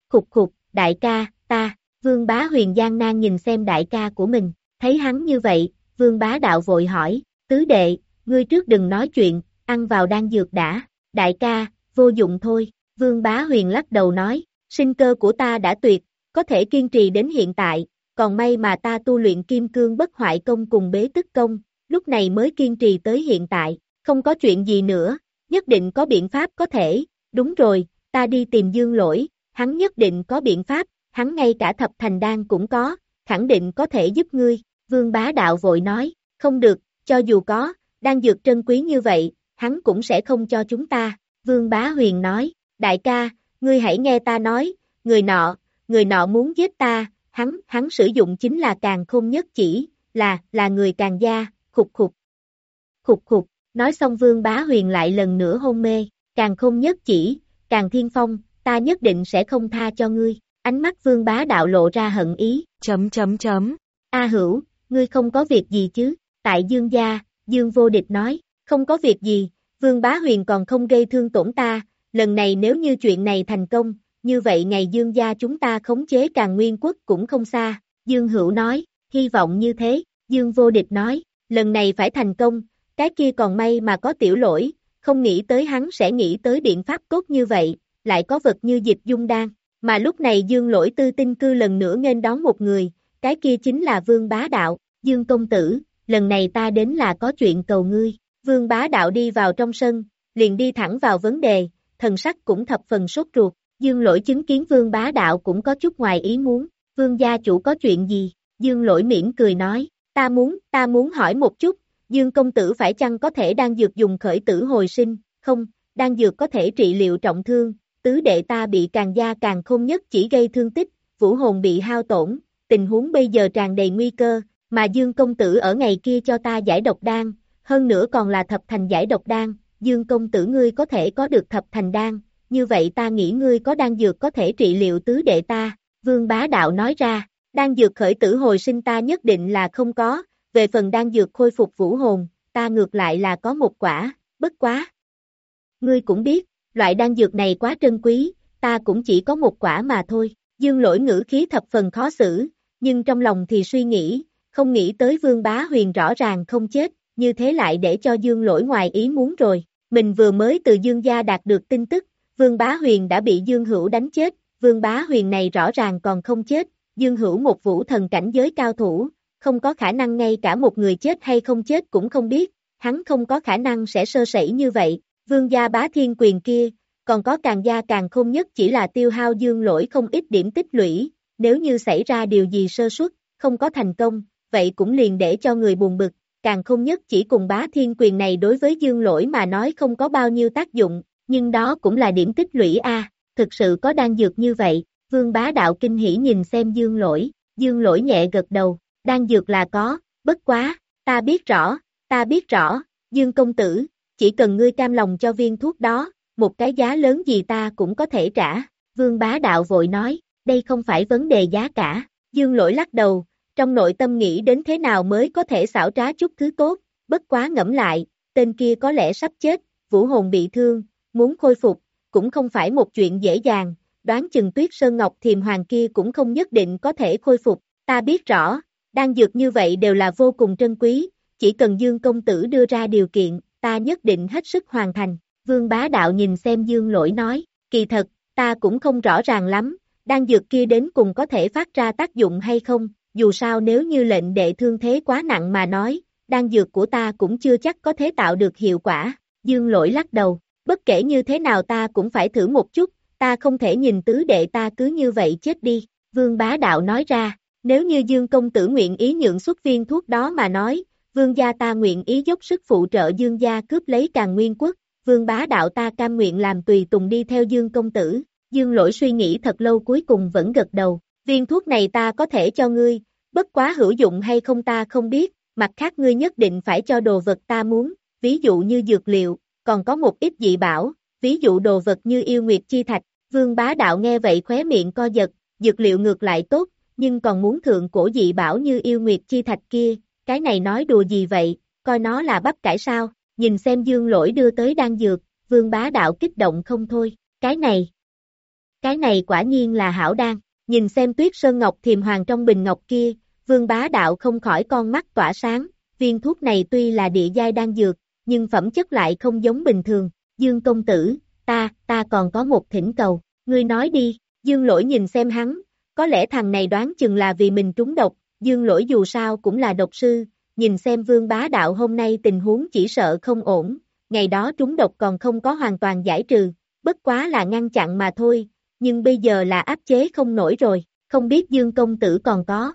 khục khục, đại ca, ta, vương bá huyền giang nan nhìn xem đại ca của mình, thấy hắn như vậy, vương bá đạo vội hỏi, tứ đệ, ngươi trước đừng nói chuyện, ăn vào đang dược đã, đại ca, vô dụng thôi, vương bá huyền lắc đầu nói, sinh cơ của ta đã tuyệt, có thể kiên trì đến hiện tại, còn may mà ta tu luyện kim cương bất hoại công cùng bế tức công, lúc này mới kiên trì tới hiện tại, không có chuyện gì nữa, nhất định có biện pháp có thể, đúng rồi, ta đi tìm dương lỗi, hắn nhất định có biện pháp, hắn ngay cả thập thành đan cũng có, khẳng định có thể giúp ngươi, vương bá đạo vội nói, không được, cho dù có, đang dược trân quý như vậy, hắn cũng sẽ không cho chúng ta, vương bá huyền nói, đại ca, ngươi hãy nghe ta nói, người nọ, người nọ muốn giết ta, hắn, hắn sử dụng chính là càng không nhất chỉ, là, là người càng gia, khục khục. Khục khục, nói xong vương bá huyền lại lần nữa hôn mê, càng không nhất chỉ, càng thiên phong, ta nhất định sẽ không tha cho ngươi, ánh mắt vương bá đạo lộ ra hận ý, chấm chấm chấm, A hữu, ngươi không có việc gì chứ, tại dương gia, dương vô địch nói, không có việc gì, vương bá huyền còn không gây thương tổn ta, lần này nếu như chuyện này thành công, như vậy ngày dương gia chúng ta khống chế càng nguyên quốc cũng không xa, dương hữu nói, hy vọng như thế, dương vô địch nói, lần này phải thành công, cái kia còn may mà có tiểu lỗi, không nghĩ tới hắn sẽ nghĩ tới biện pháp tốt như vậy, lại có vật như dịch dung đan, mà lúc này dương lỗi tư tinh cư lần nữa nghênh đón một người, cái kia chính là vương bá đạo, dương công tử, lần này ta đến là có chuyện cầu ngươi, vương bá đạo đi vào trong sân, liền đi thẳng vào vấn đề, thần sắc cũng thập phần sốt ruột, dương lỗi chứng kiến vương bá đạo cũng có chút ngoài ý muốn, vương gia chủ có chuyện gì, dương lỗi mỉm cười nói, ta muốn, ta muốn hỏi một chút, dương công tử phải chăng có thể đang dược dùng khởi tử hồi sinh, không, đang dược có thể trị liệu trọng thương, tứ đệ ta bị càng gia càng không nhất chỉ gây thương tích, vũ hồn bị hao tổn, tình huống bây giờ tràn đầy nguy cơ, mà Dương công tử ở ngày kia cho ta giải độc đan, hơn nữa còn là thập thành giải độc đan, Dương công tử ngươi có thể có được thập thành đan, như vậy ta nghĩ ngươi có đan dược có thể trị liệu tứ đệ ta, Vương Bá Đạo nói ra, đan dược khởi tử hồi sinh ta nhất định là không có, về phần đan dược khôi phục vũ hồn, ta ngược lại là có một quả, bất quá. Ngươi cũng biết, loại đan dược này quá trân quý, ta cũng chỉ có một quả mà thôi, dương lỗi ngữ khí thập phần khó xử, nhưng trong lòng thì suy nghĩ, không nghĩ tới vương bá huyền rõ ràng không chết, như thế lại để cho dương lỗi ngoài ý muốn rồi, mình vừa mới từ dương gia đạt được tin tức, vương bá huyền đã bị dương hữu đánh chết, vương bá huyền này rõ ràng còn không chết, dương hữu một vũ thần cảnh giới cao thủ, không có khả năng ngay cả một người chết hay không chết cũng không biết, hắn không có khả năng sẽ sơ sẩy như vậy, vương gia bá thiên quyền kia, còn có càng gia càng không nhất chỉ là tiêu hao dương lỗi không ít điểm tích lũy, nếu như xảy ra điều gì sơ suất, không có thành công, vậy cũng liền để cho người buồn bực, càng không nhất chỉ cùng bá thiên quyền này đối với dương lỗi mà nói không có bao nhiêu tác dụng, nhưng đó cũng là điểm tích lũy A, thực sự có đang dược như vậy, vương bá đạo kinh hỉ nhìn xem dương lỗi, dương lỗi nhẹ gật đầu, đan dược là có, bất quá, ta biết rõ, ta biết rõ, Dương công tử, chỉ cần ngươi cam lòng cho viên thuốc đó, một cái giá lớn gì ta cũng có thể trả, vương bá đạo vội nói, đây không phải vấn đề giá cả, Dương lỗi lắc đầu, trong nội tâm nghĩ đến thế nào mới có thể xảo trá chút thứ tốt, bất quá ngẫm lại, tên kia có lẽ sắp chết, vũ hồn bị thương, muốn khôi phục, cũng không phải một chuyện dễ dàng, đoán chừng tuyết sơn ngọc thiềm hoàng kia cũng không nhất định có thể khôi phục, ta biết rõ, đang dược như vậy đều là vô cùng trân quý, chỉ cần Dương công tử đưa ra điều kiện, ta nhất định hết sức hoàn thành, vương bá đạo nhìn xem Dương lỗi nói, kỳ thật, ta cũng không rõ ràng lắm, đang dược kia đến cùng có thể phát ra tác dụng hay không, dù sao nếu như lệnh đệ thương thế quá nặng mà nói, đan dược của ta cũng chưa chắc có thể tạo được hiệu quả, dương lỗi lắc đầu, bất kể như thế nào ta cũng phải thử một chút, ta không thể nhìn tứ đệ ta cứ như vậy chết đi, vương bá đạo nói ra, nếu như dương công tử nguyện ý nhượng xuất viên thuốc đó mà nói, vương gia ta nguyện ý dốc sức phụ trợ dương gia cướp lấy càng nguyên quốc, vương bá đạo ta cam nguyện làm tùy tùng đi theo dương công tử, dương lỗi suy nghĩ thật lâu cuối cùng vẫn gật đầu, viên thuốc này ta có thể cho ngươi, bất quá hữu dụng hay không ta không biết, mặt khác ngươi nhất định phải cho đồ vật ta muốn, ví dụ như dược liệu, còn có một ít dị bảo, ví dụ đồ vật như yêu nguyệt chi thạch, vương bá đạo nghe vậy khóe miệng co giật, dược liệu ngược lại tốt, nhưng còn muốn thượng cổ dị bảo như yêu nguyệt chi thạch kia, cái này nói đùa gì vậy, coi nó là bắp cải sao, nhìn xem dương lỗi đưa tới đan dược, vương bá đạo kích động không thôi, cái này, cái này quả nhiên là hảo đan, nhìn xem tuyết sơn ngọc thiềm hoàng trong bình ngọc kia, vương bá đạo không khỏi con mắt tỏa sáng, viên thuốc này tuy là địa giai đan dược, nhưng phẩm chất lại không giống bình thường, dương công tử, ta, ta còn có một thỉnh cầu, ngươi nói đi, dương lỗi nhìn xem hắn, có lẽ thằng này đoán chừng là vì mình trúng độc, dương lỗi dù sao cũng là độc sư, nhìn xem vương bá đạo hôm nay tình huống chỉ sợ không ổn, ngày đó trúng độc còn không có hoàn toàn giải trừ, bất quá là ngăn chặn mà thôi, nhưng bây giờ là áp chế không nổi rồi, không biết dương công tử còn có.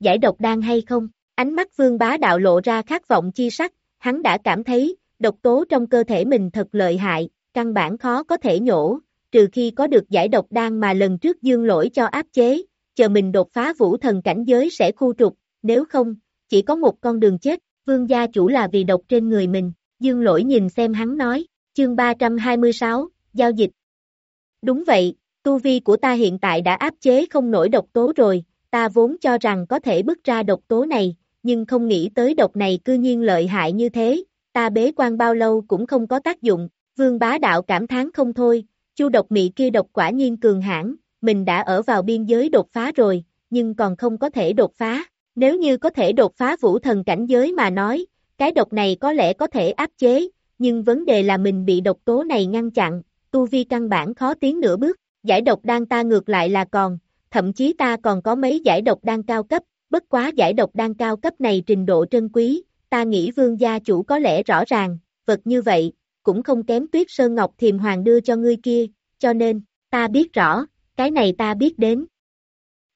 Giải độc đang hay không? Ánh mắt vương bá đạo lộ ra khát vọng chi sắc, hắn đã cảm thấy, độc tố trong cơ thể mình thật lợi hại, căn bản khó có thể nhổ, trừ khi có được giải độc đan mà lần trước dương lỗi cho áp chế, chờ mình đột phá vũ thần cảnh giới sẽ khu trục, nếu không, chỉ có một con đường chết, vương gia chủ là vì độc trên người mình, dương lỗi nhìn xem hắn nói, chương 326, giao dịch. Đúng vậy, tu vi của ta hiện tại đã áp chế không nổi độc tố rồi, ta vốn cho rằng có thể bước ra độc tố này, nhưng không nghĩ tới độc này cư nhiên lợi hại như thế, ta bế quan bao lâu cũng không có tác dụng, vương bá đạo cảm thán không thôi, chu độc mị kia độc quả nhiên cường hãn mình đã ở vào biên giới đột phá rồi, nhưng còn không có thể đột phá, nếu như có thể đột phá vũ thần cảnh giới mà nói, cái độc này có lẽ có thể áp chế, nhưng vấn đề là mình bị độc tố này ngăn chặn, tu vi căn bản khó tiến nửa bước, giải độc đan ta ngược lại là còn, thậm chí ta còn có mấy giải độc đan cao cấp, bất quá giải độc đan cao cấp này trình độ trân quý, ta nghĩ vương gia chủ có lẽ rõ ràng, vật như vậy, cũng không kém tuyết sơn ngọc thiềm hoàng đưa cho ngươi kia, cho nên, ta biết rõ, cái này ta biết đến.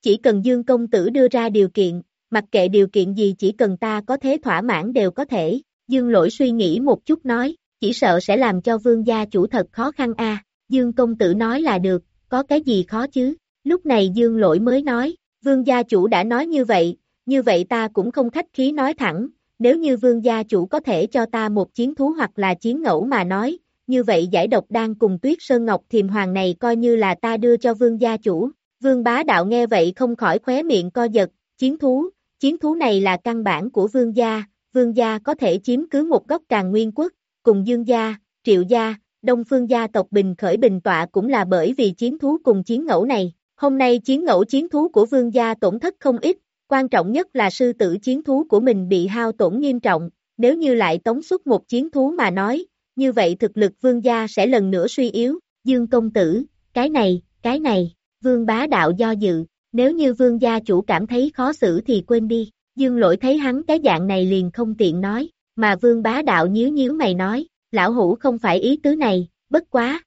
Chỉ cần dương công tử đưa ra điều kiện, mặc kệ điều kiện gì chỉ cần ta có thế thỏa mãn đều có thể, dương lỗi suy nghĩ một chút nói, chỉ sợ sẽ làm cho vương gia chủ thật khó khăn a. Dương công tử nói là được, có cái gì khó chứ, lúc này dương lỗi mới nói, vương gia chủ đã nói như vậy, như vậy ta cũng không khách khí nói thẳng, nếu như vương gia chủ có thể cho ta một chiến thú hoặc là chiến ngẫu mà nói, như vậy giải độc đan cùng tuyết sơn ngọc thiềm hoàng này coi như là ta đưa cho vương gia chủ, vương bá đạo nghe vậy không khỏi khóe miệng co giật, chiến thú, chiến thú này là căn bản của vương gia, vương gia có thể chiếm cứ một góc càng nguyên quốc, cùng dương gia, triệu gia, đông phương gia tộc bình khởi bình tọa cũng là bởi vì chiến thú cùng chiến ngẫu này, hôm nay chiến ngẫu chiến thú của vương gia tổn thất không ít, quan trọng nhất là sư tử chiến thú của mình bị hao tổn nghiêm trọng, nếu như lại tống xuất một chiến thú mà nói, như vậy thực lực vương gia sẽ lần nữa suy yếu, dương công tử, cái này, cái này, vương bá đạo do dự, nếu như vương gia chủ cảm thấy khó xử thì quên đi, dương lỗi thấy hắn cái dạng này liền không tiện nói, mà vương bá đạo nhíu nhíu mày nói, lão hủ không phải ý tứ này, bất quá.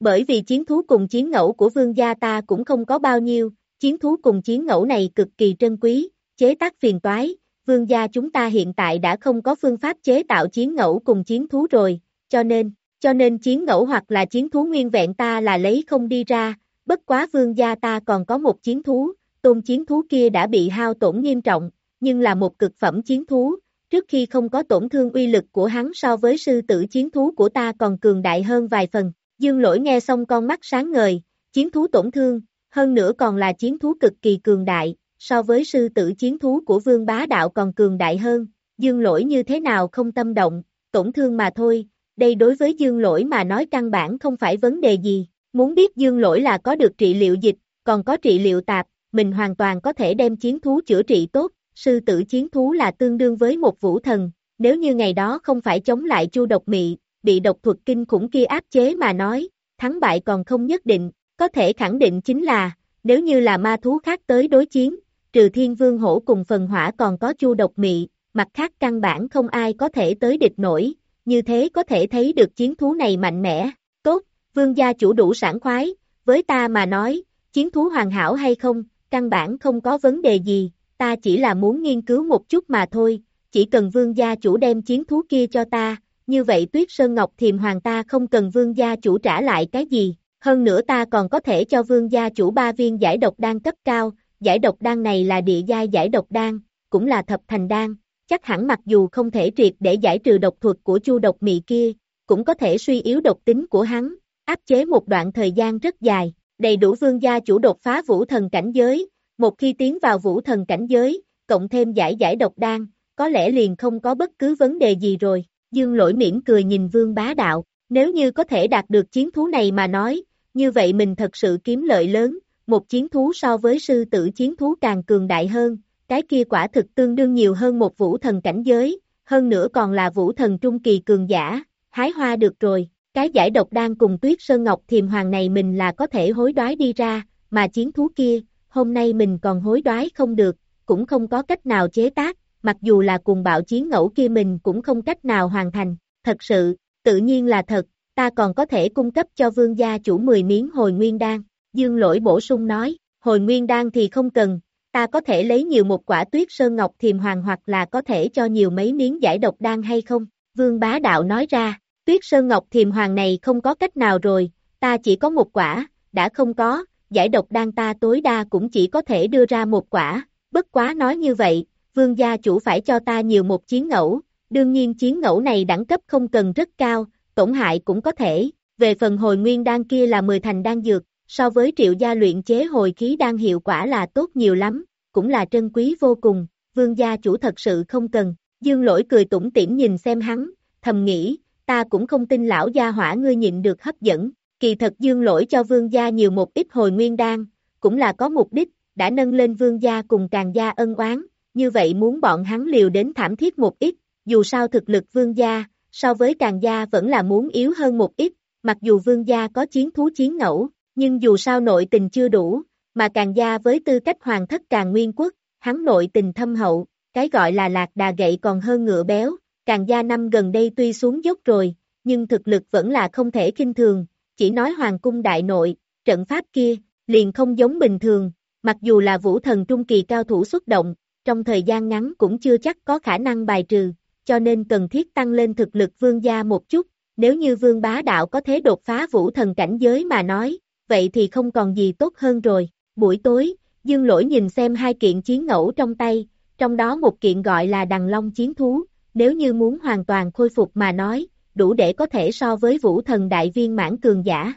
Bởi vì chiến thú cùng chiến ngẫu của vương gia ta cũng không có bao nhiêu, chiến thú cùng chiến ngẫu này cực kỳ trân quý, chế tác phiền toái, vương gia chúng ta hiện tại đã không có phương pháp chế tạo chiến ngẫu cùng chiến thú rồi, cho nên, cho nên chiến ngẫu hoặc là chiến thú nguyên vẹn ta là lấy không đi ra, bất quá vương gia ta còn có một chiến thú, tôn chiến thú kia đã bị hao tổn nghiêm trọng, nhưng là một cực phẩm chiến thú, trước khi không có tổn thương uy lực của hắn so với sư tử chiến thú của ta còn cường đại hơn vài phần. Dương lỗi nghe xong con mắt sáng ngời, chiến thú tổn thương, hơn nữa còn là chiến thú cực kỳ cường đại, so với sư tử chiến thú của vương bá đạo còn cường đại hơn, dương lỗi như thế nào không tâm động, tổn thương mà thôi, đây đối với dương lỗi mà nói căn bản không phải vấn đề gì, muốn biết dương lỗi là có được trị liệu dịch, còn có trị liệu tạp, mình hoàn toàn có thể đem chiến thú chữa trị tốt, sư tử chiến thú là tương đương với một vũ thần, nếu như ngày đó không phải chống lại chu độc mị, bị độc thuật kinh khủng kia áp chế mà nói, thắng bại còn không nhất định, có thể khẳng định chính là, nếu như là ma thú khác tới đối chiến, trừ thiên vương hổ cùng phần hỏa còn có chu độc mị, mặt khác căn bản không ai có thể tới địch nổi, như thế có thể thấy được chiến thú này mạnh mẽ, tốt, vương gia chủ đủ sảng khoái, với ta mà nói, chiến thú hoàn hảo hay không, căn bản không có vấn đề gì, ta chỉ là muốn nghiên cứu một chút mà thôi, chỉ cần vương gia chủ đem chiến thú kia cho ta, như vậy tuyết sơn ngọc thiềm hoàng ta không cần vương gia chủ trả lại cái gì, hơn nữa ta còn có thể cho vương gia chủ ba viên giải độc đan cấp cao, giải độc đan này là địa giai giải độc đan, cũng là thập thành đan, chắc hẳn mặc dù không thể triệt để giải trừ độc thuật của chu độc mị kia, cũng có thể suy yếu độc tính của hắn, áp chế một đoạn thời gian rất dài, đầy đủ vương gia chủ đột phá vũ thần cảnh giới, một khi tiến vào vũ thần cảnh giới, cộng thêm giải giải độc đan, có lẽ liền không có bất cứ vấn đề gì rồi, dương lỗi mỉm cười nhìn vương bá đạo, nếu như có thể đạt được chiến thú này mà nói, như vậy mình thật sự kiếm lợi lớn, một chiến thú so với sư tử chiến thú càng cường đại hơn, cái kia quả thực tương đương nhiều hơn một vũ thần cảnh giới, hơn nữa còn là vũ thần trung kỳ cường giả, hái hoa được rồi, cái giải độc đang cùng tuyết sơn ngọc thiềm hoàng này mình là có thể hối đoái đi ra, mà chiến thú kia, hôm nay mình còn hối đoái không được, cũng không có cách nào chế tác, mặc dù là cùng bạo chiến ngẫu kia mình cũng không cách nào hoàn thành, thật sự, tự nhiên là thật, ta còn có thể cung cấp cho vương gia chủ 10 miếng hồi nguyên đan, dương lỗi bổ sung nói, hồi nguyên đan thì không cần, ta có thể lấy nhiều một quả tuyết sơn ngọc thiềm hoàng hoặc là có thể cho nhiều mấy miếng giải độc đan hay không, vương bá đạo nói ra, tuyết sơn ngọc thiềm hoàng này không có cách nào rồi, ta chỉ có một quả, đã không có, giải độc đan ta tối đa cũng chỉ có thể đưa ra một quả, bất quá nói như vậy, vương gia chủ phải cho ta nhiều một chiến ngẫu, đương nhiên chiến ngẫu này đẳng cấp không cần rất cao, tổn hại cũng có thể, về phần hồi nguyên đan kia là 10 thành đan dược, so với triệu gia luyện chế hồi khí đan hiệu quả là tốt nhiều lắm, cũng là trân quý vô cùng, vương gia chủ thật sự không cần, dương lỗi cười tủm tỉm nhìn xem hắn, thầm nghĩ, ta cũng không tin lão gia hỏa ngươi nhịn được hấp dẫn, kỳ thật dương lỗi cho vương gia nhiều một ít hồi nguyên đan, cũng là có mục đích, đã nâng lên vương gia cùng càng gia ân oán, như vậy muốn bọn hắn liều đến thảm thiết một ít, dù sao thực lực vương gia, so với càng gia vẫn là muốn yếu hơn một ít, mặc dù vương gia có chiến thú chiến ngẫu, nhưng dù sao nội tình chưa đủ, mà càng gia với tư cách hoàng thất càng nguyên quốc, hắn nội tình thâm hậu, cái gọi là lạc đà gậy còn hơn ngựa béo, càng gia năm gần đây tuy xuống dốc rồi, nhưng thực lực vẫn là không thể kinh thường, chỉ nói hoàng cung đại nội, trận pháp kia, liền không giống bình thường, mặc dù là vũ thần trung kỳ cao thủ xuất động, trong thời gian ngắn cũng chưa chắc có khả năng bài trừ, cho nên cần thiết tăng lên thực lực vương gia một chút, nếu như vương bá đạo có thế đột phá vũ thần cảnh giới mà nói, vậy thì không còn gì tốt hơn rồi. Buổi tối, Dương Lỗi nhìn xem hai kiện chiến ngẫu trong tay, trong đó một kiện gọi là đằng long chiến thú, nếu như muốn hoàn toàn khôi phục mà nói, đủ để có thể so với vũ thần đại viên mãn cường giả.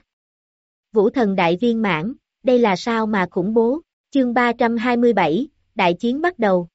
Vũ thần đại viên mãn, đây là sao mà khủng bố, chương 327, đại chiến bắt đầu.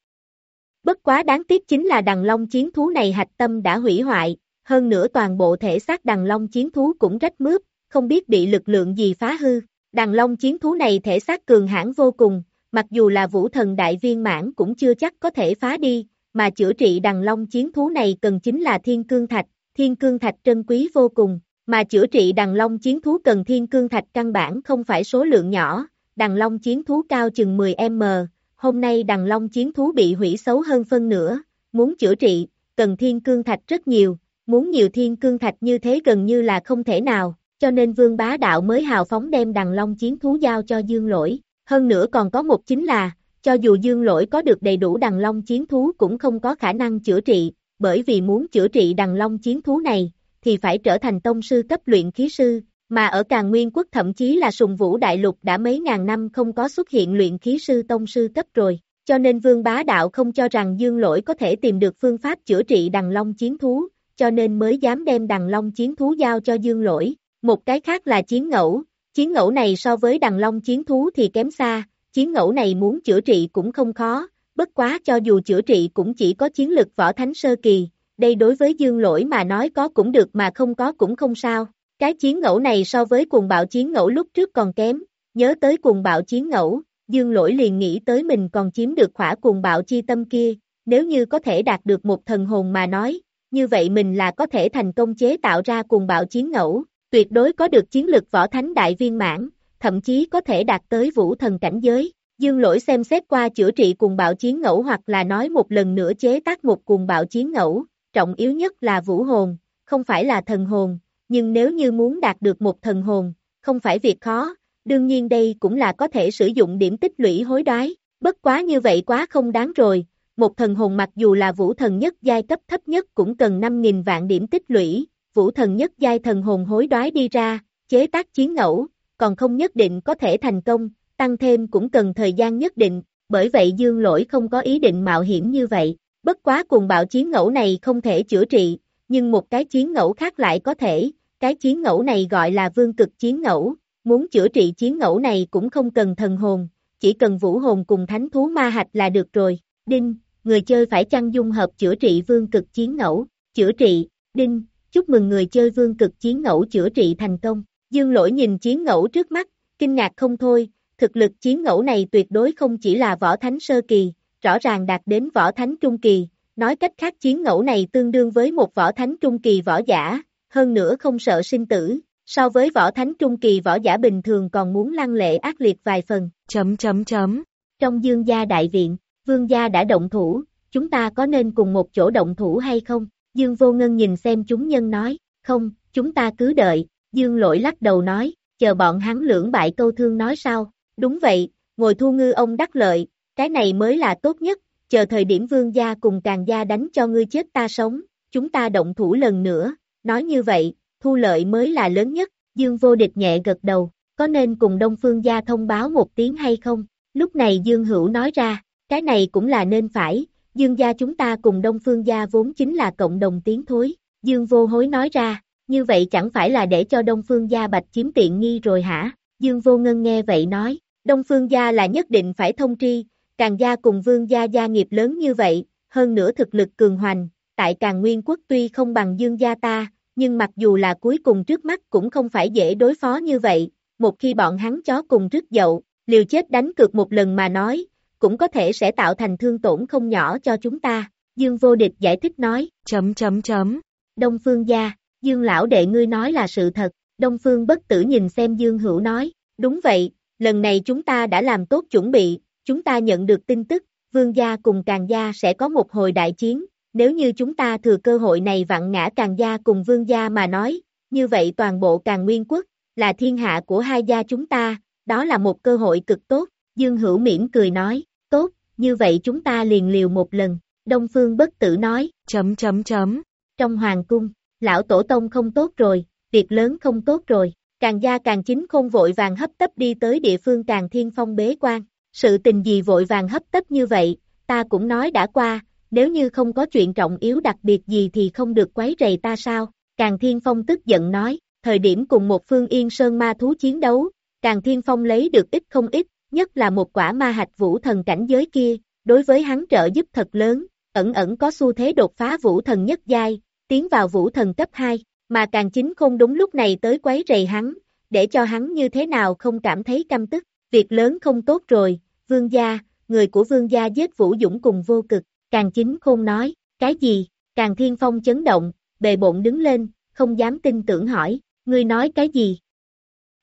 Bất quá đáng tiếc chính là đằng long chiến thú này hạch tâm đã hủy hoại, hơn nữa toàn bộ thể xác đằng long chiến thú cũng rách mướp, không biết bị lực lượng gì phá hư. Đằng long chiến thú này thể xác cường hãn vô cùng, mặc dù là vũ thần đại viên mãn cũng chưa chắc có thể phá đi, mà chữa trị đằng long chiến thú này cần chính là thiên cương thạch, thiên cương thạch trân quý vô cùng, mà chữa trị đằng long chiến thú cần thiên cương thạch căn bản không phải số lượng nhỏ, đằng long chiến thú cao chừng 10m, hôm nay đằng long chiến thú bị hủy xấu hơn phân nửa, muốn chữa trị, cần thiên cương thạch rất nhiều, muốn nhiều thiên cương thạch như thế gần như là không thể nào, cho nên vương bá đạo mới hào phóng đem đằng long chiến thú giao cho dương lỗi, hơn nữa còn có một chính là, cho dù dương lỗi có được đầy đủ đằng long chiến thú cũng không có khả năng chữa trị, bởi vì muốn chữa trị đằng long chiến thú này, thì phải trở thành tông sư cấp luyện khí sư, Mà ở Càng Nguyên Quốc thậm chí là sùng vũ đại lục đã mấy ngàn năm không có xuất hiện luyện khí sư tông sư cấp rồi, cho nên Vương Bá Đạo không cho rằng Dương Lỗi có thể tìm được phương pháp chữa trị đằng long chiến thú, cho nên mới dám đem đằng long chiến thú giao cho Dương Lỗi. Một cái khác là chiến ngẫu, chiến ngẫu này so với đằng long chiến thú thì kém xa, chiến ngẫu này muốn chữa trị cũng không khó, bất quá cho dù chữa trị cũng chỉ có chiến lực võ thánh sơ kỳ, đây đối với dương lỗi mà nói có cũng được mà không có cũng không sao. Cái chiến ngẫu này so với cuồng bạo chiến ngẫu lúc trước còn kém, nhớ tới cuồng bạo chiến ngẫu, dương lỗi liền nghĩ tới mình còn chiếm được khỏa cuồng bạo chi tâm kia, nếu như có thể đạt được một thần hồn mà nói, như vậy mình là có thể thành công chế tạo ra cuồng bạo chiến ngẫu, tuyệt đối có được chiến lực võ thánh đại viên mãn, thậm chí có thể đạt tới vũ thần cảnh giới. Dương lỗi xem xét qua chữa trị cuồng bạo chiến ngẫu hoặc là nói một lần nữa chế tác một cuồng bạo chiến ngẫu, trọng yếu nhất là vũ hồn, không phải là thần hồn, nhưng nếu như muốn đạt được một thần hồn, không phải việc khó, đương nhiên đây cũng là có thể sử dụng điểm tích lũy hối đoái, bất quá như vậy quá không đáng rồi, một thần hồn mặc dù là vũ thần nhất giai cấp thấp nhất cũng cần 5.000 vạn điểm tích lũy, vũ thần nhất giai thần hồn hối đoái đi ra, chế tác chiến ngẫu, còn không nhất định có thể thành công, tăng thêm cũng cần thời gian nhất định, bởi vậy dương lỗi không có ý định mạo hiểm như vậy, bất quá cùng bạo chiến ngẫu này không thể chữa trị, nhưng một cái chiến ngẫu khác lại có thể, cái chiến ngẫu này gọi là vương cực chiến ngẫu, muốn chữa trị chiến ngẫu này cũng không cần thần hồn, chỉ cần vũ hồn cùng thánh thú ma hạch là được rồi, đinh, người chơi phải chăng dung hợp chữa trị vương cực chiến ngẫu, chữa trị, đinh, chúc mừng người chơi vương cực chiến ngẫu chữa trị thành công, dương lỗi nhìn chiến ngẫu trước mắt, kinh ngạc không thôi, thực lực chiến ngẫu này tuyệt đối không chỉ là võ thánh sơ kỳ, rõ ràng đạt đến võ thánh trung kỳ, nói cách khác chiến ngẫu này tương đương với một võ thánh trung kỳ võ giả, hơn nữa không sợ sinh tử, so với võ thánh trung kỳ võ giả bình thường còn muốn lăng lệ ác liệt vài phần. Chấm chấm chấm. Trong dương gia đại viện, vương gia đã động thủ, chúng ta có nên cùng một chỗ động thủ hay không? Dương vô ngân nhìn xem chúng nhân nói, không, chúng ta cứ đợi, dương lỗi lắc đầu nói, chờ bọn hắn lưỡng bại câu thương nói sao? Đúng vậy, ngồi thu ngư ông đắc lợi, cái này mới là tốt nhất, chờ thời điểm vương gia cùng càng gia đánh cho ngươi chết ta sống, chúng ta động thủ lần nữa, nói như vậy, thu lợi mới là lớn nhất, Dương vô địch nhẹ gật đầu, có nên cùng Đông Phương gia thông báo một tiếng hay không? Lúc này Dương Hữu nói ra, cái này cũng là nên phải, Dương gia chúng ta cùng Đông Phương gia vốn chính là cộng đồng tiếng thối, Dương vô hối nói ra, như vậy chẳng phải là để cho Đông Phương gia bạch chiếm tiện nghi rồi hả? Dương vô ngân nghe vậy nói, Đông Phương gia là nhất định phải thông tri, càng gia cùng vương gia gia nghiệp lớn như vậy, hơn nữa thực lực cường hoành, tại càng nguyên quốc tuy không bằng dương gia ta, nhưng mặc dù là cuối cùng trước mắt cũng không phải dễ đối phó như vậy, một khi bọn hắn chó cùng rứt dậu, liều chết đánh cược một lần mà nói, cũng có thể sẽ tạo thành thương tổn không nhỏ cho chúng ta, Dương vô địch giải thích nói, chấm chấm chấm, Đông Phương gia, Dương lão đệ ngươi nói là sự thật, Đông Phương bất tử nhìn xem Dương hữu nói, đúng vậy, lần này chúng ta đã làm tốt chuẩn bị, chúng ta nhận được tin tức, vương gia cùng càng gia sẽ có một hồi đại chiến, nếu như chúng ta thừa cơ hội này vặn ngã càng gia cùng vương gia mà nói, như vậy toàn bộ càng nguyên quốc, là thiên hạ của hai gia chúng ta, đó là một cơ hội cực tốt, Dương Hữu mỉm cười nói, tốt, như vậy chúng ta liền liều một lần, Đông Phương bất tử nói, chấm chấm chấm, trong hoàng cung, lão tổ tông không tốt rồi, việc lớn không tốt rồi, càng gia càng chính khôn vội vàng hấp tấp đi tới địa phương càng thiên phong bế quan, sự tình gì vội vàng hấp tấp như vậy, ta cũng nói đã qua, nếu như không có chuyện trọng yếu đặc biệt gì thì không được quấy rầy ta sao, càng thiên phong tức giận nói, thời điểm cùng một phương yên sơn ma thú chiến đấu, càng thiên phong lấy được ít không ít, nhất là một quả ma hạch vũ thần cảnh giới kia, đối với hắn trợ giúp thật lớn, ẩn ẩn có xu thế đột phá vũ thần nhất giai, tiến vào vũ thần cấp 2, mà càng chính không đúng lúc này tới quấy rầy hắn, để cho hắn như thế nào không cảm thấy căm tức, việc lớn không tốt rồi, vương gia, người của vương gia giết vũ dũng cùng vô cực, càng chính không nói, cái gì, càng thiên phong chấn động, bề bộn đứng lên, không dám tin tưởng hỏi, ngươi nói cái gì?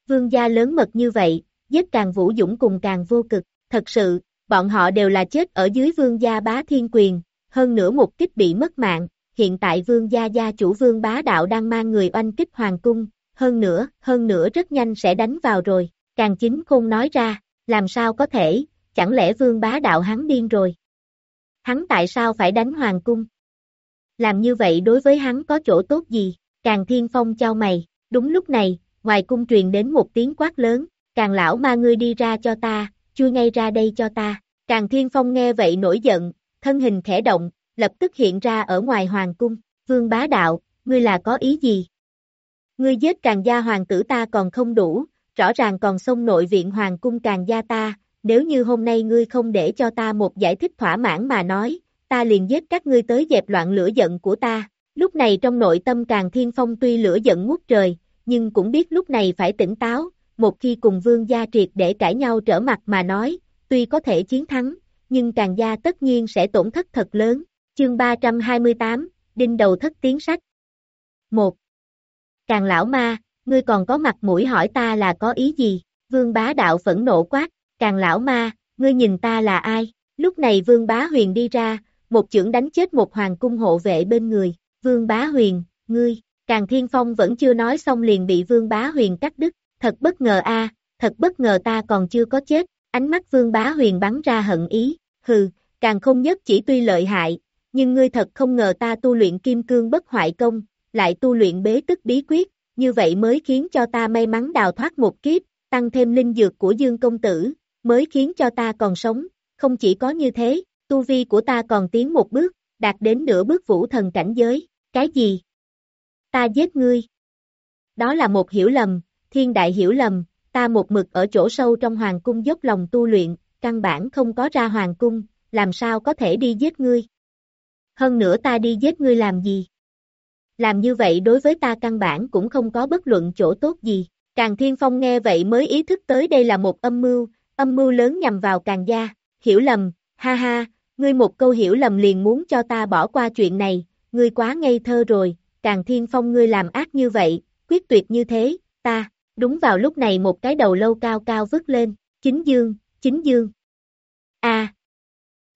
Vương gia lớn mật như vậy, giết càng vũ dũng cùng càng vô cực, thật sự, bọn họ đều là chết ở dưới vương gia bá thiên quyền, hơn nữa một kích bị mất mạng, hiện tại vương gia gia chủ vương bá đạo đang mang người oanh kích hoàng cung, hơn nữa, hơn nữa rất nhanh sẽ đánh vào rồi, càng chính khôn nói ra, làm sao có thể, chẳng lẽ vương bá đạo hắn điên rồi? Hắn tại sao phải đánh hoàng cung? Làm như vậy đối với hắn có chỗ tốt gì? Càng thiên phong trao mày, đúng lúc này, ngoài cung truyền đến một tiếng quát lớn, càng lão ma ngươi đi ra cho ta, chui ngay ra đây cho ta, càng thiên phong nghe vậy nổi giận, thân hình khẽ động, lập tức hiện ra ở ngoài hoàng cung, vương bá đạo, ngươi là có ý gì? Ngươi giết càng gia hoàng tử ta còn không đủ, rõ ràng còn xông nội viện hoàng cung càng gia ta, nếu như hôm nay ngươi không để cho ta một giải thích thỏa mãn mà nói, ta liền giết các ngươi tới dẹp loạn lửa giận của ta. Lúc này trong nội tâm càng thiên phong tuy lửa giận ngút trời, nhưng cũng biết lúc này phải tỉnh táo, một khi cùng vương gia triệt để cãi nhau trở mặt mà nói, tuy có thể chiến thắng, nhưng càng gia tất nhiên sẽ tổn thất thật lớn. Chương 328, Đinh đầu thất tiếng sách 1. Càng lão ma, ngươi còn có mặt mũi hỏi ta là có ý gì? Vương bá đạo phẫn nộ quát, càng lão ma, ngươi nhìn ta là ai? Lúc này vương bá huyền đi ra, một chưởng đánh chết một hoàng cung hộ vệ bên người, vương bá huyền, ngươi, càng thiên phong vẫn chưa nói xong liền bị vương bá huyền cắt đứt, thật bất ngờ a, thật bất ngờ ta còn chưa có chết, ánh mắt vương bá huyền bắn ra hận ý, hừ, càng không nhất chỉ tuy lợi hại, nhưng ngươi thật không ngờ ta tu luyện kim cương bất hoại công, lại tu luyện bế tức bí quyết, như vậy mới khiến cho ta may mắn đào thoát một kiếp, tăng thêm linh dược của Dương Công Tử, mới khiến cho ta còn sống, không chỉ có như thế, tu vi của ta còn tiến một bước, đạt đến nửa bước vũ thần cảnh giới, cái gì? Ta giết ngươi. Đó là một hiểu lầm, thiên đại hiểu lầm, ta một mực ở chỗ sâu trong hoàng cung dốc lòng tu luyện, căn bản không có ra hoàng cung, làm sao có thể đi giết ngươi? Hơn nữa ta đi giết ngươi làm gì? Làm như vậy đối với ta căn bản cũng không có bất luận chỗ tốt gì. Càng Thiên Phong nghe vậy mới ý thức tới đây là một âm mưu, âm mưu lớn nhằm vào Càng gia, hiểu lầm, ha ha, ngươi một câu hiểu lầm liền muốn cho ta bỏ qua chuyện này, ngươi quá ngây thơ rồi, Càng Thiên Phong ngươi làm ác như vậy, quyết tuyệt như thế, ta, đúng vào lúc này một cái đầu lâu cao cao vứt lên, chính dương, chính dương. a.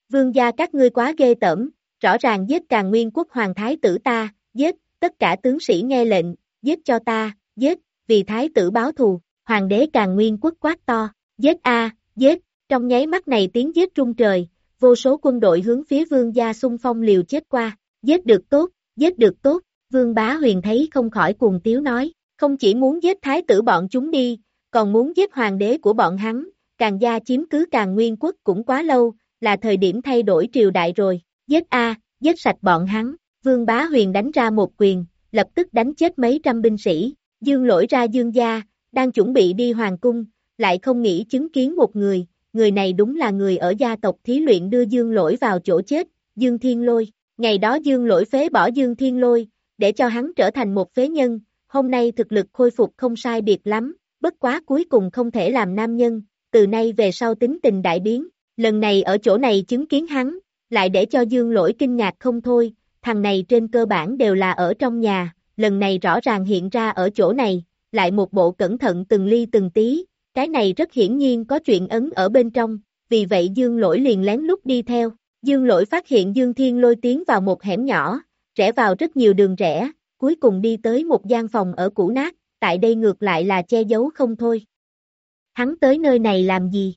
Vương gia các ngươi quá ghê tởm, rõ ràng giết Càng Nguyên quốc hoàng thái tử ta, giết, tất cả tướng sĩ nghe lệnh, giết cho ta, giết, vì thái tử báo thù, hoàng đế càng nguyên quốc quát to, giết a, giết, trong nháy mắt này tiếng giết trung trời, vô số quân đội hướng phía vương gia xung phong liều chết qua, giết được tốt, giết được tốt, vương bá huyền thấy không khỏi cuồng tiếu nói, không chỉ muốn giết thái tử bọn chúng đi, còn muốn giết hoàng đế của bọn hắn, càng gia chiếm cứ càng nguyên quốc cũng quá lâu, là thời điểm thay đổi triều đại rồi, giết a, giết sạch bọn hắn, Vương Bá Huyền đánh ra một quyền, lập tức đánh chết mấy trăm binh sĩ, dương lỗi ra dương gia, đang chuẩn bị đi hoàng cung, lại không nghĩ chứng kiến một người, người này đúng là người ở gia tộc thí luyện đưa dương lỗi vào chỗ chết, dương thiên lôi, ngày đó dương lỗi phế bỏ dương thiên lôi, để cho hắn trở thành một phế nhân, hôm nay thực lực khôi phục không sai biệt lắm, bất quá cuối cùng không thể làm nam nhân, từ nay về sau tính tình đại biến, lần này ở chỗ này chứng kiến hắn, lại để cho dương lỗi kinh ngạc không thôi, thằng này trên cơ bản đều là ở trong nhà, lần này rõ ràng hiện ra ở chỗ này, lại một bộ cẩn thận từng ly từng tí, cái này rất hiển nhiên có chuyện ấn ở bên trong, vì vậy Dương Lỗi liền lén lút đi theo. Dương Lỗi phát hiện Dương Thiên lôi tiến vào một hẻm nhỏ, rẽ vào rất nhiều đường rẽ, cuối cùng đi tới một gian phòng ở cũ nát, tại đây ngược lại là che giấu không thôi. Hắn tới nơi này làm gì?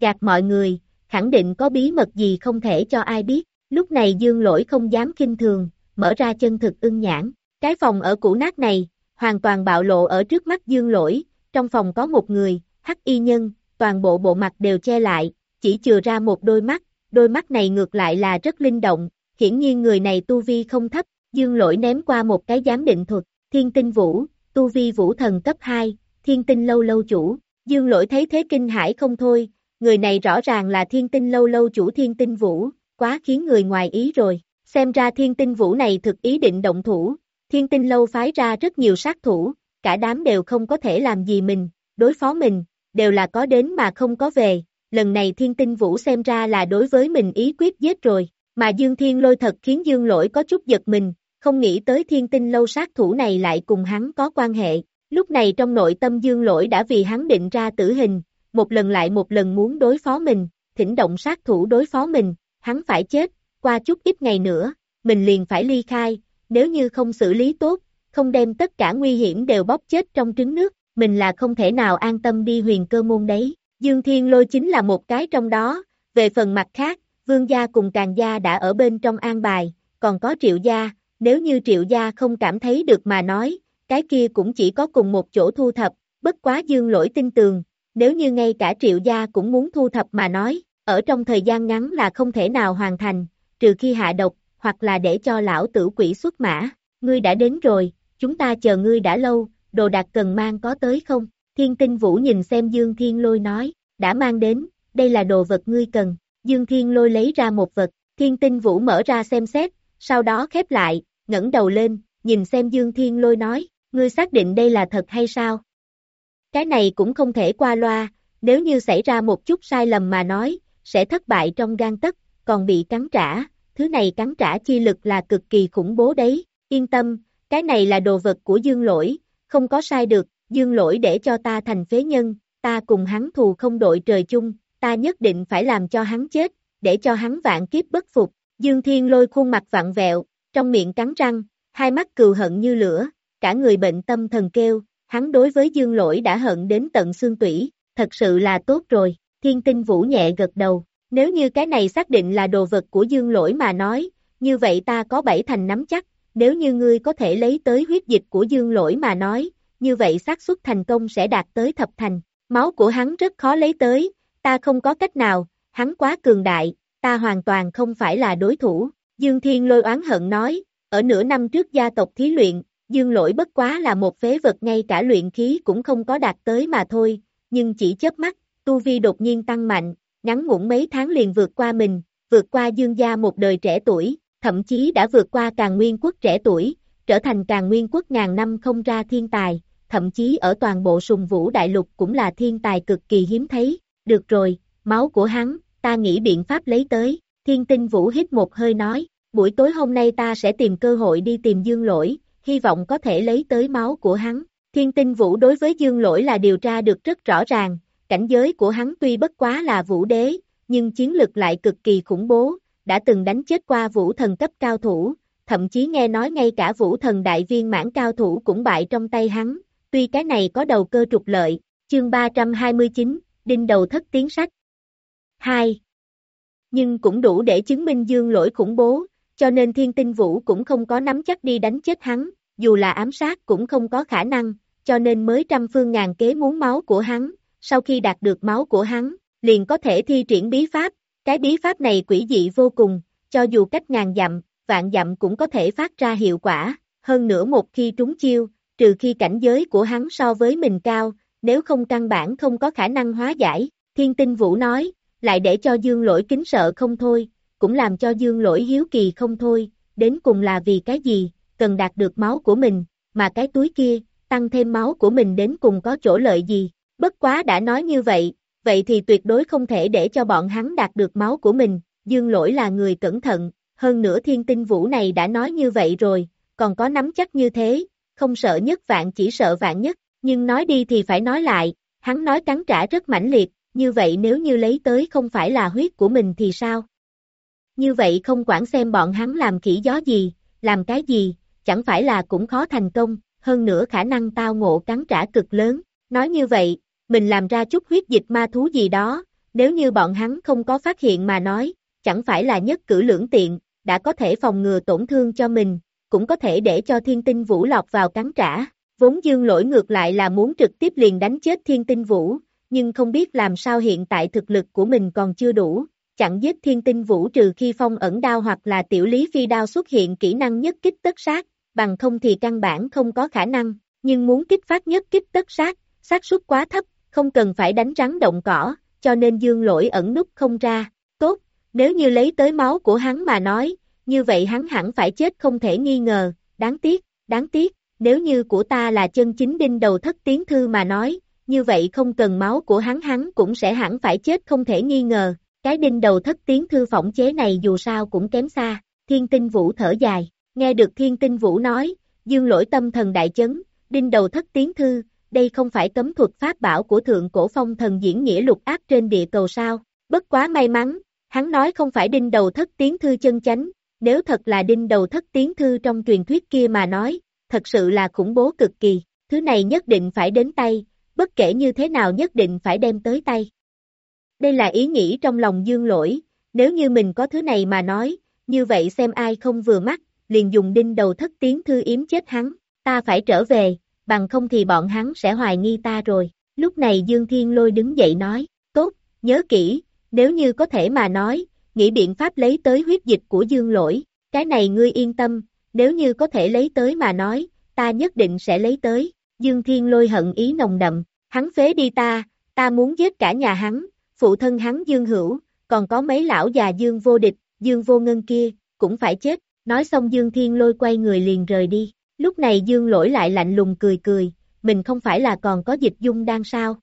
Gạt mọi người, khẳng định có bí mật gì không thể cho ai biết. Lúc này dương lỗi không dám kinh thường, mở ra chân thực ưng nhãn. Cái phòng ở cũ nát này, hoàn toàn bạo lộ ở trước mắt dương lỗi, trong phòng có một người, hắc y nhân, toàn bộ bộ mặt đều che lại, chỉ chừa ra một đôi mắt, đôi mắt này ngược lại là rất linh động, hiển nhiên người này tu vi không thấp, dương lỗi ném qua một cái giám định thuật, thiên tinh vũ, tu vi vũ thần cấp 2, thiên tinh lâu lâu chủ, dương lỗi thấy thế kinh hải không thôi, người này rõ ràng là thiên tinh lâu lâu chủ thiên tinh vũ, quá khiến người ngoài ý rồi. Xem ra thiên tinh vũ này thực ý định động thủ, thiên tinh lâu phái ra rất nhiều sát thủ, cả đám đều không có thể làm gì mình, đối phó mình, đều là có đến mà không có về. Lần này thiên tinh vũ xem ra là đối với mình ý quyết giết rồi, mà Dương Thiên lôi thật khiến Dương lỗi có chút giật mình, không nghĩ tới thiên tinh lâu sát thủ này lại cùng hắn có quan hệ. Lúc này trong nội tâm Dương lỗi đã vì hắn định ra tử hình, một lần lại một lần muốn đối phó mình, thỉnh động sát thủ đối phó mình, hắn phải chết, qua chút ít ngày nữa, mình liền phải ly khai, nếu như không xử lý tốt, không đem tất cả nguy hiểm đều bóp chết trong trứng nước, mình là không thể nào an tâm đi huyền cơ môn đấy. Dương Thiên Lôi chính là một cái trong đó, về phần mặt khác, Vương Gia cùng Càng Gia đã ở bên trong an bài, còn có Triệu Gia, nếu như Triệu Gia không cảm thấy được mà nói, cái kia cũng chỉ có cùng một chỗ thu thập, bất quá dương lỗi tin tường, nếu như ngay cả triệu gia cũng muốn thu thập mà nói, ở trong thời gian ngắn là không thể nào hoàn thành, trừ khi hạ độc, hoặc là để cho lão tử quỷ xuất mã, ngươi đã đến rồi, chúng ta chờ ngươi đã lâu, đồ đạc cần mang có tới không? Thiên tinh vũ nhìn xem Dương Thiên Lôi nói, đã mang đến, đây là đồ vật ngươi cần, Dương Thiên Lôi lấy ra một vật, Thiên tinh vũ mở ra xem xét, sau đó khép lại, ngẩng đầu lên, nhìn xem Dương Thiên Lôi nói, ngươi xác định đây là thật hay sao? Cái này cũng không thể qua loa, nếu như xảy ra một chút sai lầm mà nói, sẽ thất bại trong gan tất, còn bị cắn trả, thứ này cắn trả chi lực là cực kỳ khủng bố đấy, yên tâm, cái này là đồ vật của dương lỗi, không có sai được, dương lỗi để cho ta thành phế nhân, ta cùng hắn thù không đội trời chung, ta nhất định phải làm cho hắn chết, để cho hắn vạn kiếp bất phục, dương thiên lôi khuôn mặt vặn vẹo, trong miệng cắn răng, hai mắt cừu hận như lửa, cả người bệnh tâm thần kêu, hắn đối với dương lỗi đã hận đến tận xương tủy, thật sự là tốt rồi, thiên tinh vũ nhẹ gật đầu, nếu như cái này xác định là đồ vật của dương lỗi mà nói, như vậy ta có bảy thành nắm chắc, nếu như ngươi có thể lấy tới huyết dịch của dương lỗi mà nói, như vậy xác suất thành công sẽ đạt tới thập thành, máu của hắn rất khó lấy tới, ta không có cách nào, hắn quá cường đại, ta hoàn toàn không phải là đối thủ, Dương Thiên lôi oán hận nói, ở nửa năm trước gia tộc thí luyện, Dương lỗi bất quá là một phế vật ngay cả luyện khí cũng không có đạt tới mà thôi, nhưng chỉ chớp mắt, tu vi đột nhiên tăng mạnh, ngắn ngủn mấy tháng liền vượt qua mình, vượt qua Dương gia một đời trẻ tuổi, thậm chí đã vượt qua càng nguyên quốc trẻ tuổi, trở thành càng nguyên quốc ngàn năm không ra thiên tài, thậm chí ở toàn bộ sùng vũ đại lục cũng là thiên tài cực kỳ hiếm thấy, được rồi, máu của hắn, ta nghĩ biện pháp lấy tới, thiên tinh vũ hít một hơi nói, buổi tối hôm nay ta sẽ tìm cơ hội đi tìm dương lỗi, hy vọng có thể lấy tới máu của hắn, thiên tinh vũ đối với dương lỗi là điều tra được rất rõ ràng, cảnh giới của hắn tuy bất quá là vũ đế, nhưng chiến lực lại cực kỳ khủng bố, đã từng đánh chết qua vũ thần cấp cao thủ, thậm chí nghe nói ngay cả vũ thần đại viên mãn cao thủ cũng bại trong tay hắn, tuy cái này có đầu cơ trục lợi, chương 329, đinh đầu thất tiến sách. 2. Nhưng cũng đủ để chứng minh dương lỗi khủng bố, cho nên thiên tinh vũ cũng không có nắm chắc đi đánh chết hắn, dù là ám sát cũng không có khả năng, cho nên mới trăm phương ngàn kế muốn máu của hắn, sau khi đạt được máu của hắn, liền có thể thi triển bí pháp, cái bí pháp này quỷ dị vô cùng, cho dù cách ngàn dặm, vạn dặm cũng có thể phát ra hiệu quả, hơn nữa một khi trúng chiêu, trừ khi cảnh giới của hắn so với mình cao, nếu không căn bản không có khả năng hóa giải, thiên tinh vũ nói, lại để cho dương lỗi kính sợ không thôi, cũng làm cho dương lỗi hiếu kỳ không thôi, đến cùng là vì cái gì, cần đạt được máu của mình, mà cái túi kia, tăng thêm máu của mình đến cùng có chỗ lợi gì, bất quá đã nói như vậy, vậy thì tuyệt đối không thể để cho bọn hắn đạt được máu của mình, dương lỗi là người cẩn thận, hơn nữa thiên tinh vũ này đã nói như vậy rồi, còn có nắm chắc như thế, không sợ nhất vạn chỉ sợ vạn nhất, nhưng nói đi thì phải nói lại, hắn nói cắn trả rất mãnh liệt, như vậy nếu như lấy tới không phải là huyết của mình thì sao? Như vậy không quản xem bọn hắn làm kỹ gió gì, làm cái gì, chẳng phải là cũng khó thành công, hơn nữa khả năng tao ngộ cắn trả cực lớn, nói như vậy, mình làm ra chút huyết dịch ma thú gì đó, nếu như bọn hắn không có phát hiện mà nói, chẳng phải là nhất cử lưỡng tiện, đã có thể phòng ngừa tổn thương cho mình, cũng có thể để cho thiên tinh vũ lọt vào cắn trả. Vốn dương lỗi ngược lại là muốn trực tiếp liền đánh chết thiên tinh vũ, nhưng không biết làm sao hiện tại thực lực của mình còn chưa đủ, chặn giết thiên tinh vũ trừ khi phong ẩn đao hoặc là tiểu lý phi đao xuất hiện kỹ năng nhất kích tất sát, bằng không thì căn bản không có khả năng, nhưng muốn kích phát nhất kích tất sát, xác suất quá thấp, không cần phải đánh rắn động cỏ, cho nên dương lỗi ẩn nút không ra, tốt, nếu như lấy tới máu của hắn mà nói, như vậy hắn hẳn phải chết không thể nghi ngờ, đáng tiếc, đáng tiếc, nếu như của ta là chân chính đinh đầu thất tiến thư mà nói, như vậy không cần máu của hắn hắn cũng sẽ hẳn phải chết không thể nghi ngờ, cái đinh đầu thất tiến thư phỏng chế này dù sao cũng kém xa, thiên tinh vũ thở dài, nghe được thiên tinh vũ nói, dương lỗi tâm thần đại chấn, đinh đầu thất tiến thư, đây không phải cấm thuật pháp bảo của thượng cổ phong thần diễn nghĩa lục ác trên địa cầu sao, bất quá may mắn, hắn nói không phải đinh đầu thất tiến thư chân chánh, nếu thật là đinh đầu thất tiến thư trong truyền thuyết kia mà nói, thật sự là khủng bố cực kỳ, thứ này nhất định phải đến tay, bất kể như thế nào nhất định phải đem tới tay. Đây là ý nghĩ trong lòng dương lỗi, nếu như mình có thứ này mà nói, như vậy xem ai không vừa mắt, liền dùng đinh đầu thất tiếng thư yếm chết hắn, ta phải trở về, bằng không thì bọn hắn sẽ hoài nghi ta rồi. Lúc này Dương Thiên Lôi đứng dậy nói, tốt, nhớ kỹ, nếu như có thể mà nói, nghĩ biện pháp lấy tới huyết dịch của Dương Lỗi, cái này ngươi yên tâm, nếu như có thể lấy tới mà nói, ta nhất định sẽ lấy tới. Dương Thiên Lôi hận ý nồng đậm, hắn phế đi ta, ta muốn giết cả nhà hắn, phụ thân hắn Dương Hữu, còn có mấy lão già Dương vô địch, Dương vô ngân kia, cũng phải chết. Nói xong Dương Thiên Lôi quay người liền rời đi. Lúc này Dương lỗi lại lạnh lùng cười cười, mình không phải là còn có dịch dung đang sao.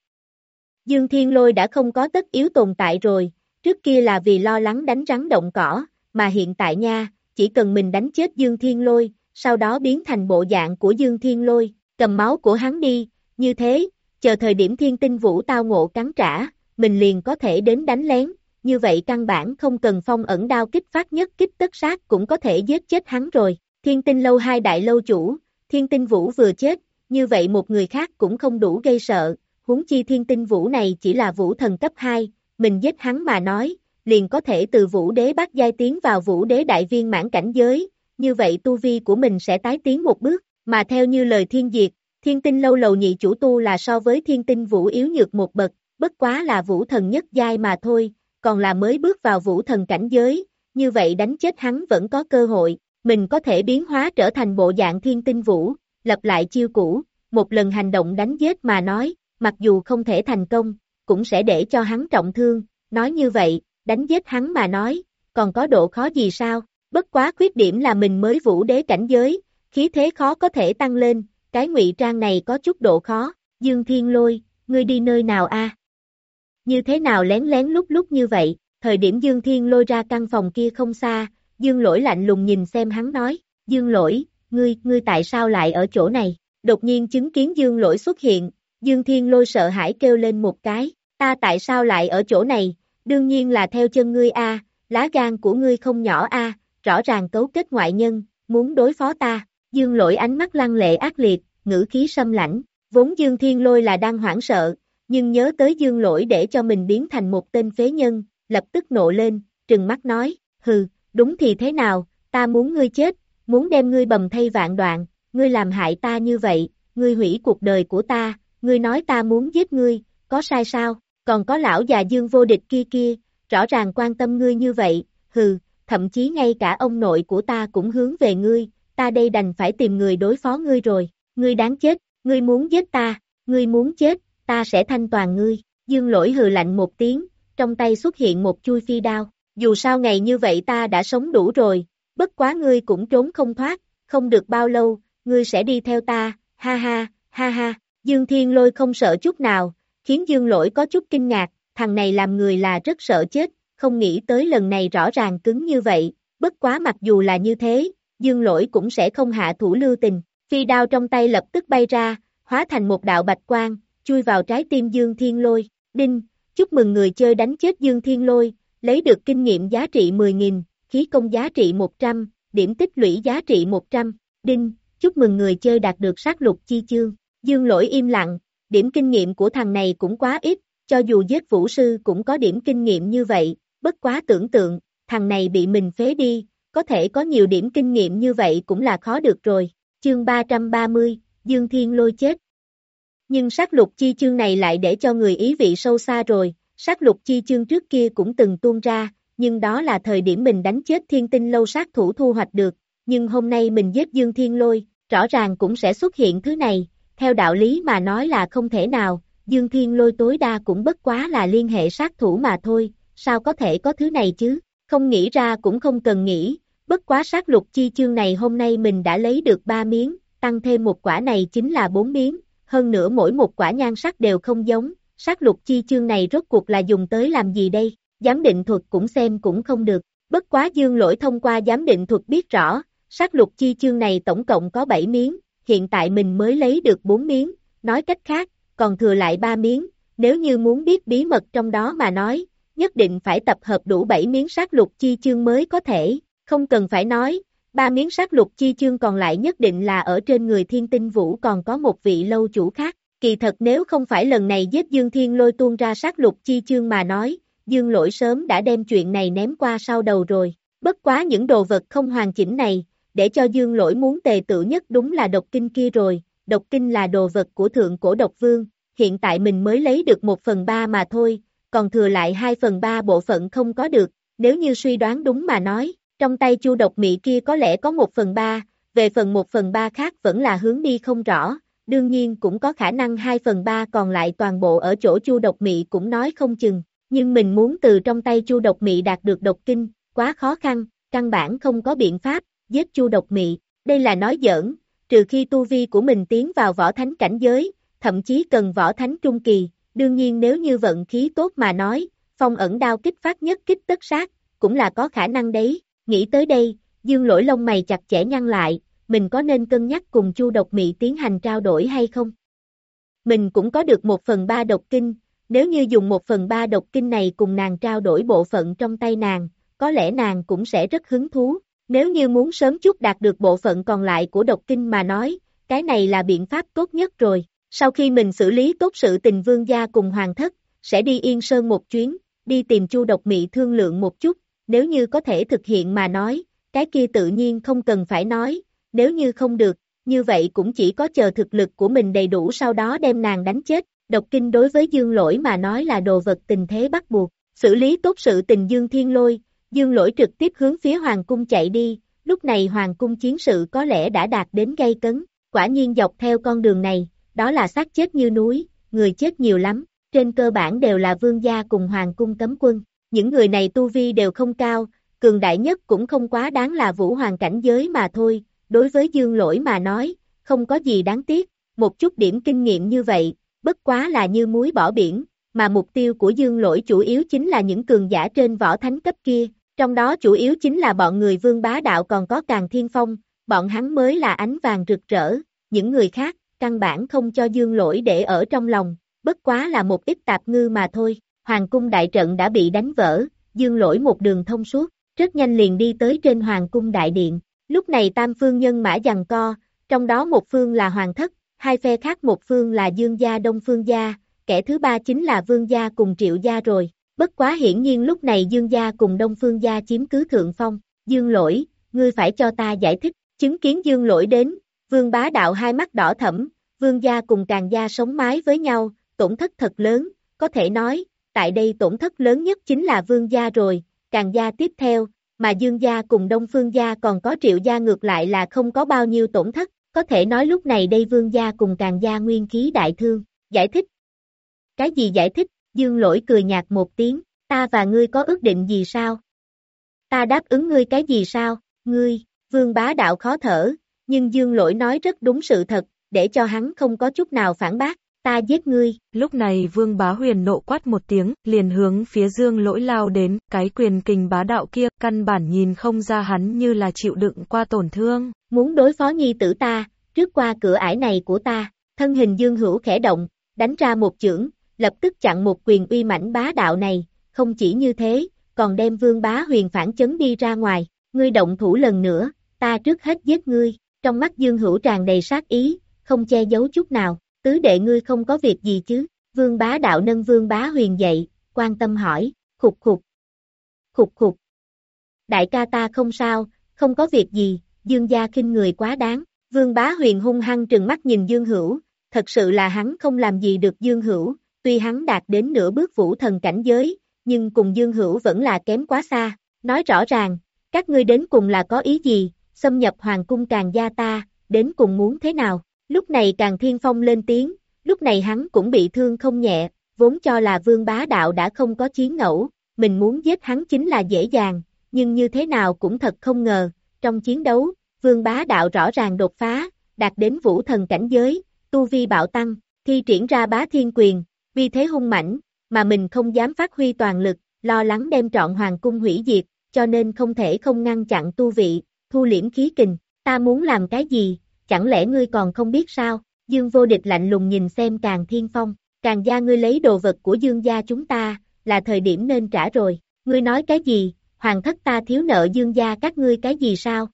Dương Thiên Lôi đã không có tất yếu tồn tại rồi, trước kia là vì lo lắng đánh rắn động cỏ, mà hiện tại nha, chỉ cần mình đánh chết Dương Thiên Lôi, sau đó biến thành bộ dạng của Dương Thiên Lôi, cầm máu của hắn đi, như thế, chờ thời điểm thiên tinh vũ tao ngộ cắn trả, mình liền có thể đến đánh lén, như vậy căn bản không cần phong ẩn đao kích phát nhất kích tất sát cũng có thể giết chết hắn rồi. Thiên tinh lâu hai đại lâu chủ, thiên tinh vũ vừa chết, như vậy một người khác cũng không đủ gây sợ, huống chi thiên tinh vũ này chỉ là vũ thần cấp 2, mình giết hắn mà nói, liền có thể từ vũ đế bắt giai tiến vào vũ đế đại viên mãn cảnh giới, như vậy tu vi của mình sẽ tái tiến một bước, mà theo như lời thiên diệt, thiên tinh lâu lầu nhị chủ tu là so với thiên tinh vũ yếu nhược một bậc, bất quá là vũ thần nhất giai mà thôi, còn là mới bước vào vũ thần cảnh giới, như vậy đánh chết hắn vẫn có cơ hội, mình có thể biến hóa trở thành bộ dạng thiên tinh vũ, lập lại chiêu cũ, một lần hành động đánh giết mà nói, mặc dù không thể thành công, cũng sẽ để cho hắn trọng thương, nói như vậy, đánh giết hắn mà nói, còn có độ khó gì sao, bất quá khuyết điểm là mình mới vũ đế cảnh giới, khí thế khó có thể tăng lên, cái ngụy trang này có chút độ khó, Dương Thiên Lôi, ngươi đi nơi nào a? Như thế nào lén lén lúc lúc như vậy, thời điểm Dương Thiên lôi ra căn phòng kia không xa, Dương lỗi lạnh lùng nhìn xem hắn nói, Dương lỗi, ngươi, ngươi tại sao lại ở chỗ này, đột nhiên chứng kiến Dương lỗi xuất hiện, Dương Thiên lôi sợ hãi kêu lên một cái, ta tại sao lại ở chỗ này, đương nhiên là theo chân ngươi a, lá gan của ngươi không nhỏ a, rõ ràng cấu kết ngoại nhân, muốn đối phó ta, Dương lỗi ánh mắt lăng lệ ác liệt, ngữ khí xâm lãnh, vốn Dương Thiên lôi là đang hoảng sợ, nhưng nhớ tới dương lỗi để cho mình biến thành một tên phế nhân, lập tức nộ lên, trừng mắt nói, hừ, đúng thì thế nào, ta muốn ngươi chết, muốn đem ngươi bầm thay vạn đoạn, ngươi làm hại ta như vậy, ngươi hủy cuộc đời của ta, ngươi nói ta muốn giết ngươi, có sai sao, còn có lão già dương vô địch kia kia, rõ ràng quan tâm ngươi như vậy, hừ, thậm chí ngay cả ông nội của ta cũng hướng về ngươi, ta đây đành phải tìm người đối phó ngươi rồi, ngươi đáng chết, ngươi muốn giết ta, ngươi muốn chết, ta sẽ thanh toàn ngươi, dương lỗi hừ lạnh một tiếng, trong tay xuất hiện một chui phi đao, dù sao ngày như vậy ta đã sống đủ rồi, bất quá ngươi cũng trốn không thoát, không được bao lâu, ngươi sẽ đi theo ta, ha ha, ha ha, dương thiên lôi không sợ chút nào, khiến dương lỗi có chút kinh ngạc, thằng này làm người là rất sợ chết, không nghĩ tới lần này rõ ràng cứng như vậy, bất quá mặc dù là như thế, dương lỗi cũng sẽ không hạ thủ lưu tình, phi đao trong tay lập tức bay ra, hóa thành một đạo bạch quang, chui vào trái tim Dương Thiên Lôi. Đinh, chúc mừng người chơi đánh chết Dương Thiên Lôi, lấy được kinh nghiệm giá trị 10.000, khí công giá trị 100, điểm tích lũy giá trị 100. Đinh, chúc mừng người chơi đạt được sát lục chi chương. Dương lỗi im lặng, điểm kinh nghiệm của thằng này cũng quá ít, cho dù giết vũ sư cũng có điểm kinh nghiệm như vậy, bất quá tưởng tượng, thằng này bị mình phế đi, có thể có nhiều điểm kinh nghiệm như vậy cũng là khó được rồi. Chương 330, Dương Thiên Lôi chết. Nhưng sát lục chi chương này lại để cho người ý vị sâu xa rồi, sát lục chi chương trước kia cũng từng tuôn ra, nhưng đó là thời điểm mình đánh chết thiên tinh lâu sát thủ thu hoạch được, nhưng hôm nay mình giết Dương Thiên Lôi, rõ ràng cũng sẽ xuất hiện thứ này, theo đạo lý mà nói là không thể nào, Dương Thiên Lôi tối đa cũng bất quá là liên hệ sát thủ mà thôi, sao có thể có thứ này chứ, không nghĩ ra cũng không cần nghĩ, bất quá sát lục chi chương này hôm nay mình đã lấy được 3 miếng, tăng thêm một quả này chính là 4 miếng, hơn nữa mỗi một quả nhan sắc đều không giống, sát lục chi chương này rốt cuộc là dùng tới làm gì đây, giám định thuật cũng xem cũng không được, bất quá dương lỗi thông qua giám định thuật biết rõ, sát lục chi chương này tổng cộng có 7 miếng, hiện tại mình mới lấy được 4 miếng, nói cách khác, còn thừa lại 3 miếng, nếu như muốn biết bí mật trong đó mà nói, nhất định phải tập hợp đủ 7 miếng sát lục chi chương mới có thể, không cần phải nói, Ba miếng sát lục chi chương còn lại nhất định là ở trên người thiên tinh vũ còn có một vị lâu chủ khác. Kỳ thật nếu không phải lần này giết Dương Thiên lôi tuôn ra sát lục chi chương mà nói, Dương lỗi sớm đã đem chuyện này ném qua sau đầu rồi. Bất quá những đồ vật không hoàn chỉnh này, để cho Dương lỗi muốn tề tự nhất đúng là độc kinh kia rồi, độc kinh là đồ vật của thượng cổ độc vương, hiện tại mình mới lấy được một phần ba mà thôi, còn thừa lại hai phần ba bộ phận không có được, nếu như suy đoán đúng mà nói, trong tay chu độc mị kia có lẽ có một phần ba, về phần một phần ba khác vẫn là hướng đi không rõ, đương nhiên cũng có khả năng hai phần ba còn lại toàn bộ ở chỗ chu độc mị cũng nói không chừng, nhưng mình muốn từ trong tay chu độc mị đạt được độc kinh, quá khó khăn, căn bản không có biện pháp, giết chu độc mị, đây là nói giỡn, trừ khi tu vi của mình tiến vào võ thánh cảnh giới, thậm chí cần võ thánh trung kỳ, đương nhiên nếu như vận khí tốt mà nói, phong ẩn đao kích phát nhất kích tất sát, cũng là có khả năng đấy, nghĩ tới đây, dương lỗi lông mày chặt chẽ nhăn lại, mình có nên cân nhắc cùng Chu Độc Mị tiến hành trao đổi hay không? Mình cũng có được một phần ba độc kinh, nếu như dùng một phần ba độc kinh này cùng nàng trao đổi bộ phận trong tay nàng, có lẽ nàng cũng sẽ rất hứng thú. Nếu như muốn sớm chút đạt được bộ phận còn lại của độc kinh mà nói, cái này là biện pháp tốt nhất rồi. Sau khi mình xử lý tốt sự tình vương gia cùng hoàng thất, sẽ đi Yên Sơn một chuyến, đi tìm Chu Độc Mị thương lượng một chút, nếu như có thể thực hiện mà nói, cái kia tự nhiên không cần phải nói, nếu như không được, như vậy cũng chỉ có chờ thực lực của mình đầy đủ sau đó đem nàng đánh chết, độc kinh đối với dương lỗi mà nói là đồ vật tình thế bắt buộc, xử lý tốt sự tình dương thiên lôi, dương lỗi trực tiếp hướng phía hoàng cung chạy đi, lúc này hoàng cung chiến sự có lẽ đã đạt đến gây cấn, quả nhiên dọc theo con đường này, đó là xác chết như núi, người chết nhiều lắm, trên cơ bản đều là vương gia cùng hoàng cung cấm quân, những người này tu vi đều không cao, cường đại nhất cũng không quá đáng là vũ hoàng cảnh giới mà thôi, đối với dương lỗi mà nói, không có gì đáng tiếc, một chút điểm kinh nghiệm như vậy, bất quá là như muối bỏ biển, mà mục tiêu của dương lỗi chủ yếu chính là những cường giả trên võ thánh cấp kia, trong đó chủ yếu chính là bọn người vương bá đạo còn có càng thiên phong, bọn hắn mới là ánh vàng rực rỡ, những người khác, căn bản không cho dương lỗi để ở trong lòng, bất quá là một ít tạp ngư mà thôi, hoàng cung đại trận đã bị đánh vỡ, dương lỗi một đường thông suốt, rất nhanh liền đi tới trên hoàng cung đại điện, Lúc này tam phương nhân mã giằng co, trong đó một phương là hoàng thất, hai phe khác một phương là dương gia đông phương gia, kẻ thứ ba chính là vương gia cùng triệu gia rồi. Bất quá hiển nhiên lúc này dương gia cùng đông phương gia chiếm cứ thượng phong, dương lỗi, ngươi phải cho ta giải thích, chứng kiến dương lỗi đến, vương bá đạo hai mắt đỏ thẫm, vương gia cùng càng gia sống mái với nhau, tổn thất thật lớn, có thể nói, tại đây tổn thất lớn nhất chính là vương gia rồi, càng gia tiếp theo, mà Dương gia cùng Đông Phương gia còn có Triệu gia ngược lại là không có bao nhiêu tổn thất, có thể nói lúc này đây Vương gia cùng Càng gia nguyên khí đại thương, giải thích. Cái gì giải thích, Dương lỗi cười nhạt một tiếng, ta và ngươi có ước định gì sao? Ta đáp ứng ngươi cái gì sao, ngươi, Vương bá đạo khó thở, nhưng Dương lỗi nói rất đúng sự thật, để cho hắn không có chút nào phản bác, ta giết ngươi. Lúc này vương bá huyền nộ quát một tiếng, liền hướng phía dương lỗi lao đến, cái quyền kình bá đạo kia, căn bản nhìn không ra hắn như là chịu đựng qua tổn thương. Muốn đối phó nhi tử ta, trước qua cửa ải này của ta, thân hình dương hữu khẽ động, đánh ra một chưởng, lập tức chặn một quyền uy mãnh bá đạo này, không chỉ như thế, còn đem vương bá huyền phản chấn đi ra ngoài, ngươi động thủ lần nữa, ta trước hết giết ngươi, trong mắt dương hữu tràn đầy sát ý, không che giấu chút nào, tứ đệ ngươi không có việc gì chứ, vương bá đạo nâng vương bá huyền dậy, quan tâm hỏi, khục khục, khục khục. Đại ca ta không sao, không có việc gì, dương gia khinh người quá đáng, vương bá huyền hung hăng trừng mắt nhìn dương hữu, thật sự là hắn không làm gì được dương hữu, tuy hắn đạt đến nửa bước vũ thần cảnh giới, nhưng cùng dương hữu vẫn là kém quá xa, nói rõ ràng, các ngươi đến cùng là có ý gì, xâm nhập hoàng cung càng gia ta, đến cùng muốn thế nào, Lúc này càng thiên phong lên tiếng, lúc này hắn cũng bị thương không nhẹ, vốn cho là vương bá đạo đã không có chiến ngẫu, mình muốn giết hắn chính là dễ dàng, nhưng như thế nào cũng thật không ngờ, trong chiến đấu, vương bá đạo rõ ràng đột phá, đạt đến vũ thần cảnh giới, tu vi bạo tăng, thi triển ra bá thiên quyền, vì thế hung mãnh, mà mình không dám phát huy toàn lực, lo lắng đem trọn hoàng cung hủy diệt, cho nên không thể không ngăn chặn tu vị, thu liễm khí kình, ta muốn làm cái gì, chẳng lẽ ngươi còn không biết sao? Dương vô địch lạnh lùng nhìn xem càng thiên phong, càng gia ngươi lấy đồ vật của dương gia chúng ta, là thời điểm nên trả rồi, ngươi nói cái gì, hoàng thất ta thiếu nợ dương gia các ngươi cái gì sao?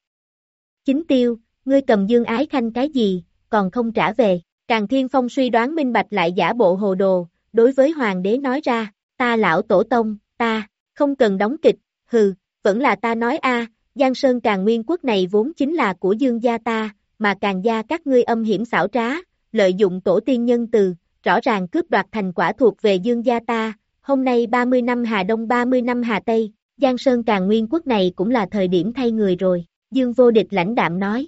Chính tiêu, ngươi cầm dương ái khanh cái gì, còn không trả về, càng thiên phong suy đoán minh bạch lại giả bộ hồ đồ, đối với hoàng đế nói ra, ta lão tổ tông, ta, không cần đóng kịch, hừ, vẫn là ta nói a, Giang Sơn càng nguyên quốc này vốn chính là của dương gia ta, mà càng gia các ngươi âm hiểm xảo trá, lợi dụng tổ tiên nhân từ, rõ ràng cướp đoạt thành quả thuộc về dương gia ta, hôm nay 30 năm Hà Đông 30 năm Hà Tây, Giang Sơn càng nguyên quốc này cũng là thời điểm thay người rồi, dương vô địch lãnh đạm nói.